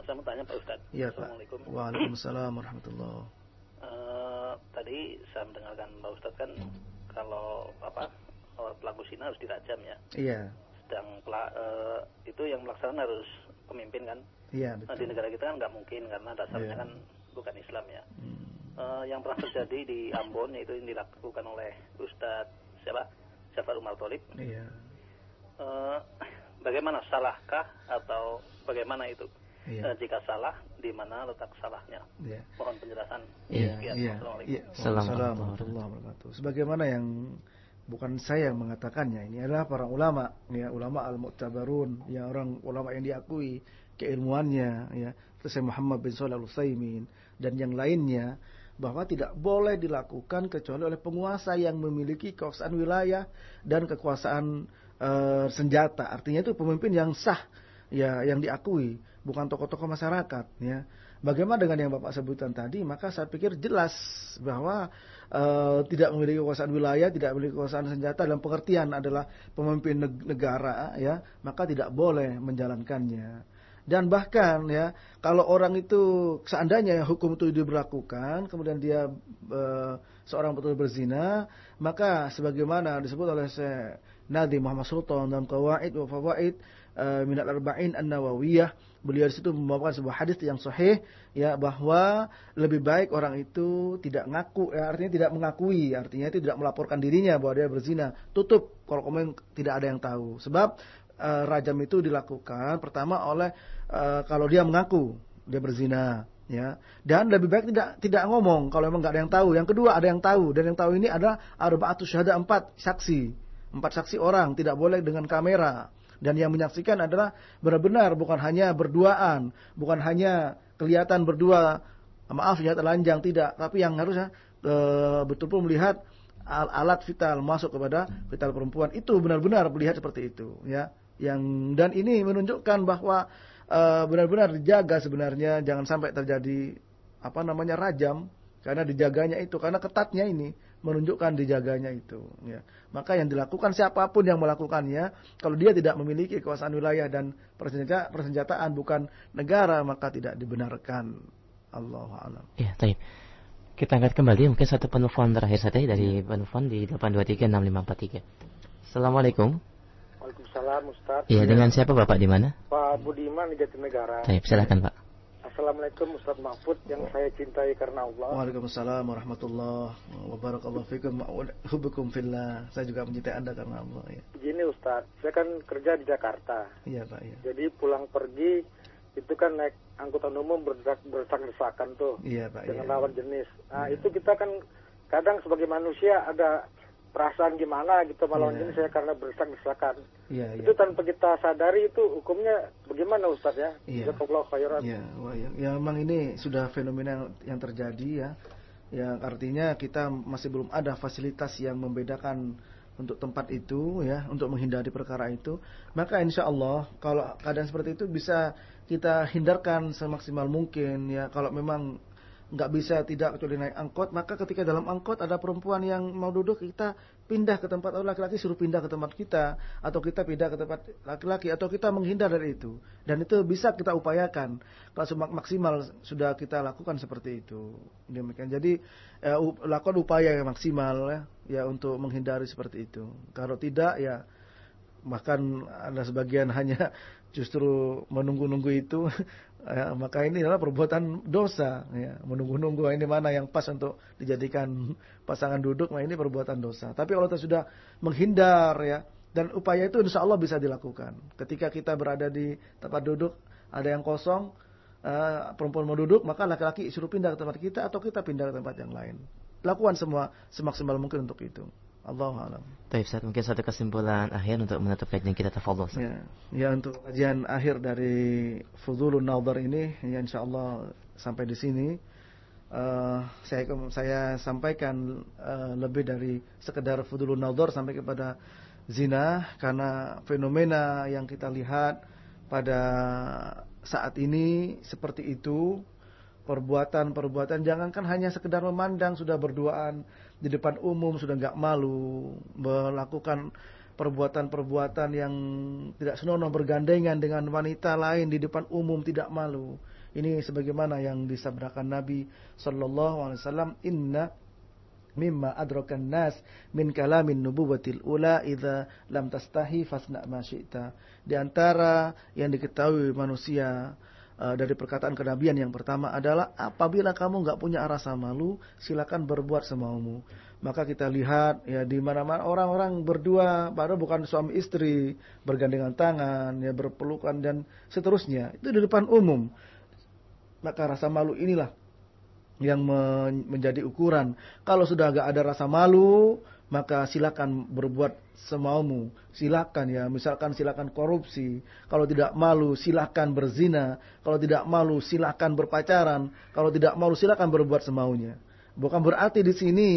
S11: Saya mau tanya Pak Ustaz.
S1: Iya Pak. Assalamualaikum. Waalaikumsalam warahmatullahi
S11: Tadi saya mendengarkan Pak Ustaz kan kalau apa pelaku zina harus dirajam ya.
S1: Iya.
S11: Sedang uh, itu yang melaksanakan harus pemimpin kan.
S1: Iya
S11: betul. Nah, di negara kita kan nggak mungkin karena dasarnya iya. kan bukan Islam ya. Hmm. Uh, yang pernah terjadi di Ambon itu yang dilakukan oleh Ustadz siapa? Jafar Umar Tolib.
S1: Iya.
S11: Uh, bagaimana salahkah atau bagaimana itu? Iya. Uh, jika salah, di mana letak salahnya? Iya. Mohon penjelasan.
S1: Iya. Iya. Assalamualaikum. Iya. Assalamualaikum warahmatullahi wabarakatuh. Sebagaimana yang bukan saya yang mengatakannya ini adalah para ulama ya ulama al-mu'tabarun yang orang ulama yang diakui keilmuannya ya Syekh Muhammad bin Shalih Al-Utsaimin dan yang lainnya bahwa tidak boleh dilakukan kecuali oleh penguasa yang memiliki kekuasaan wilayah dan kekuasaan e, senjata artinya itu pemimpin yang sah ya yang diakui bukan tokoh-tokoh masyarakat ya Bagaimana dengan yang Bapak sebutkan tadi, maka saya pikir jelas bahwa uh, tidak memiliki kekuasaan wilayah, tidak memiliki kekuasaan senjata dalam pengertian adalah pemimpin negara ya, maka tidak boleh menjalankannya. Dan bahkan ya, kalau orang itu seandainya hukum itu diberlakukan, kemudian dia uh, seorang betul berzina, maka sebagaimana disebut oleh Nadi Muhammad Sultan dalam Qawaid wa Fawaid uh, Minat Arba'in An-Nawawiyah beliau di situ membawakan sebuah hadis yang sahih ya bahwa lebih baik orang itu tidak ngaku ya, artinya tidak mengakui artinya itu tidak melaporkan dirinya bahwa dia berzina. Tutup kalau komen tidak ada yang tahu. Sebab uh, rajam itu dilakukan pertama oleh uh, kalau dia mengaku dia berzina ya. Dan lebih baik tidak tidak ngomong kalau memang nggak ada yang tahu. Yang kedua ada yang tahu. Dan yang tahu ini adalah arba'atus syahada empat saksi. Empat saksi orang tidak boleh dengan kamera dan yang menyaksikan adalah benar-benar bukan hanya berduaan, bukan hanya kelihatan berdua, maaf ya telanjang. Tidak, tapi yang harusnya e, betul-betul melihat alat vital masuk kepada vital perempuan. Itu benar-benar melihat seperti itu ya. Yang dan ini menunjukkan bahwa e, benar-benar dijaga sebenarnya jangan sampai terjadi apa namanya rajam. Karena dijaganya itu karena ketatnya ini menunjukkan dijaganya itu ya. Maka yang dilakukan siapa pun yang melakukannya kalau dia tidak memiliki kekuasaan wilayah dan persenjata, persenjataan bukan negara maka tidak dibenarkan. Allah alam.
S2: Ya, baik. Kita angkat kembali mungkin satu penelpon terakhir saja dari ya. penelpon di 8236543. Assalamualaikum.
S12: Waalaikumsalam Ustaz.
S2: Iya, dengan siapa Bapak di mana?
S12: Pak Budiman di Jatinegara.
S2: Baik, silakan Pak.
S12: Assalamualaikum Ustaz Mahfud yang saya cintai karena Allah.
S1: Waalaikumsalam warahmatullahi wabarakatuh. Fikum hubukum fillah. Saya juga mencintai Anda karena Allah ya.
S12: Begini Ustaz, saya kan kerja di Jakarta.
S1: Iya, Pak, iya.
S12: Jadi pulang pergi itu kan naik angkutan umum berdesak-desakan tuh.
S1: Iya, Pak.
S12: Dengan
S1: iya.
S12: lawan jenis. Nah, iya. itu kita kan kadang sebagai manusia ada perasaan gimana gitu malam yeah. ini saya karena berdesak-desakan.
S1: Yeah, yeah.
S12: Itu tanpa kita sadari itu hukumnya bagaimana Ustaz ya?
S1: Iya. Yeah. khairan. Iya, yeah. ya. ya memang ini sudah fenomena yang terjadi ya. Yang artinya kita masih belum ada fasilitas yang membedakan untuk tempat itu ya, untuk menghindari perkara itu. Maka insya Allah kalau keadaan seperti itu bisa kita hindarkan semaksimal mungkin ya. Kalau memang nggak bisa tidak kecuali naik angkot, maka ketika dalam angkot ada perempuan yang mau duduk, kita pindah ke tempat laki-laki suruh pindah ke tempat kita, atau kita pindah ke tempat laki-laki, atau kita menghindar dari itu. Dan itu bisa kita upayakan. Kalau maksimal sudah kita lakukan seperti itu. Demikian. Jadi eh, lakukan upaya yang maksimal ya, ya untuk menghindari seperti itu. Kalau tidak ya bahkan ada sebagian hanya justru menunggu-nunggu itu ya, maka ini adalah perbuatan dosa ya. Menunggu-nunggu ini mana yang pas untuk dijadikan pasangan duduk? Nah ini perbuatan dosa. Tapi kalau kita sudah menghindar ya. Dan upaya itu insya Allah bisa dilakukan. Ketika kita berada di tempat duduk ada yang kosong uh, perempuan mau duduk maka laki-laki suruh pindah ke tempat kita atau kita pindah ke tempat yang lain. Lakukan semua semaksimal mungkin untuk itu Allah alam.
S2: Baik, Ustaz, mungkin satu kesimpulan akhir untuk menutup kajian kita tafadhol.
S1: Ya, ya untuk kajian akhir dari Fudulun Nadhar ini ya insyaallah sampai di sini uh, saya saya sampaikan uh, lebih dari sekedar Fudulun Nadhar sampai kepada zina karena fenomena yang kita lihat pada saat ini seperti itu perbuatan-perbuatan jangankan hanya sekedar memandang sudah berduaan di depan umum sudah nggak malu melakukan perbuatan-perbuatan yang tidak senonoh bergandengan dengan wanita lain di depan umum tidak malu. Ini sebagaimana yang disabdakan Nabi sallallahu alaihi wasallam, "Inna mimma adrakan nas min kalamin nubuwatil ula idza lam tastahi fasna ma syi'ta." Di antara yang diketahui manusia dari perkataan kenabian yang pertama adalah apabila kamu nggak punya rasa malu, silakan berbuat semaumu. Maka kita lihat ya di mana-mana orang-orang berdua, padahal bukan suami istri, bergandengan tangan, ya berpelukan dan seterusnya. Itu di depan umum. Maka rasa malu inilah yang menjadi ukuran. Kalau sudah agak ada rasa malu, maka silakan berbuat semaumu. Silakan ya, misalkan silakan korupsi. Kalau tidak malu, silakan berzina. Kalau tidak malu, silakan berpacaran. Kalau tidak malu, silakan berbuat semaunya. Bukan berarti di sini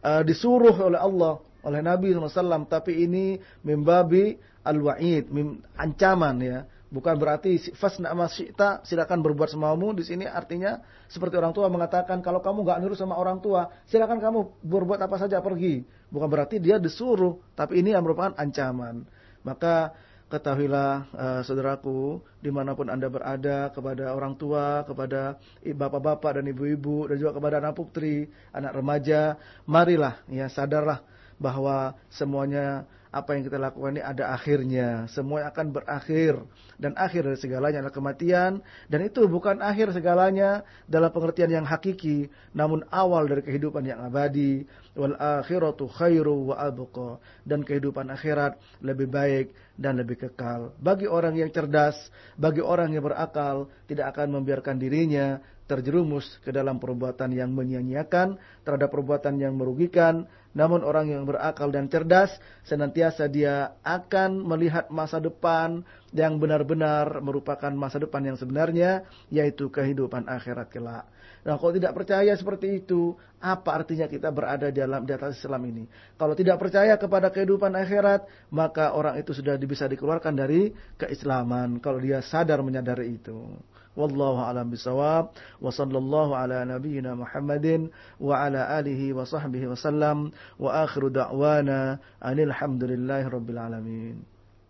S1: uh, disuruh oleh Allah, oleh Nabi SAW, tapi ini membabi al-wa'id, ancaman ya. Bukan berarti fasna masyita silakan berbuat semaumu di sini artinya seperti orang tua mengatakan kalau kamu nggak nurut sama orang tua silakan kamu berbuat apa saja pergi. Bukan berarti dia disuruh, tapi ini yang merupakan ancaman. Maka ketahuilah uh, saudaraku di mana pun anda berada kepada orang tua, kepada bapak-bapak dan ibu-ibu dan juga kepada anak putri, anak remaja, marilah ya sadarlah bahwa semuanya apa yang kita lakukan ini ada akhirnya. Semua akan berakhir. Dan akhir dari segalanya adalah kematian. Dan itu bukan akhir segalanya dalam pengertian yang hakiki. Namun awal dari kehidupan yang abadi. Wal akhiratu khairu wa abqa. Dan kehidupan akhirat lebih baik dan lebih kekal. Bagi orang yang cerdas, bagi orang yang berakal, tidak akan membiarkan dirinya terjerumus ke dalam perbuatan yang menyia-nyiakan, terhadap perbuatan yang merugikan. Namun orang yang berakal dan cerdas, senantiasa dia akan melihat masa depan yang benar-benar merupakan masa depan yang sebenarnya, yaitu kehidupan akhirat kelak. Nah, kalau tidak percaya seperti itu, apa artinya kita berada di dalam di atas Islam ini? Kalau tidak percaya kepada kehidupan akhirat, maka orang itu sudah bisa dikeluarkan dari keislaman. Kalau dia sadar menyadari itu. Wallahu a'lam bisawab. Wa sallallahu ala nabiyyina Muhammadin wa ala alihi wa sahbihi wa sallam. Wa akhiru da'wana anil hamdulillahi rabbil alamin.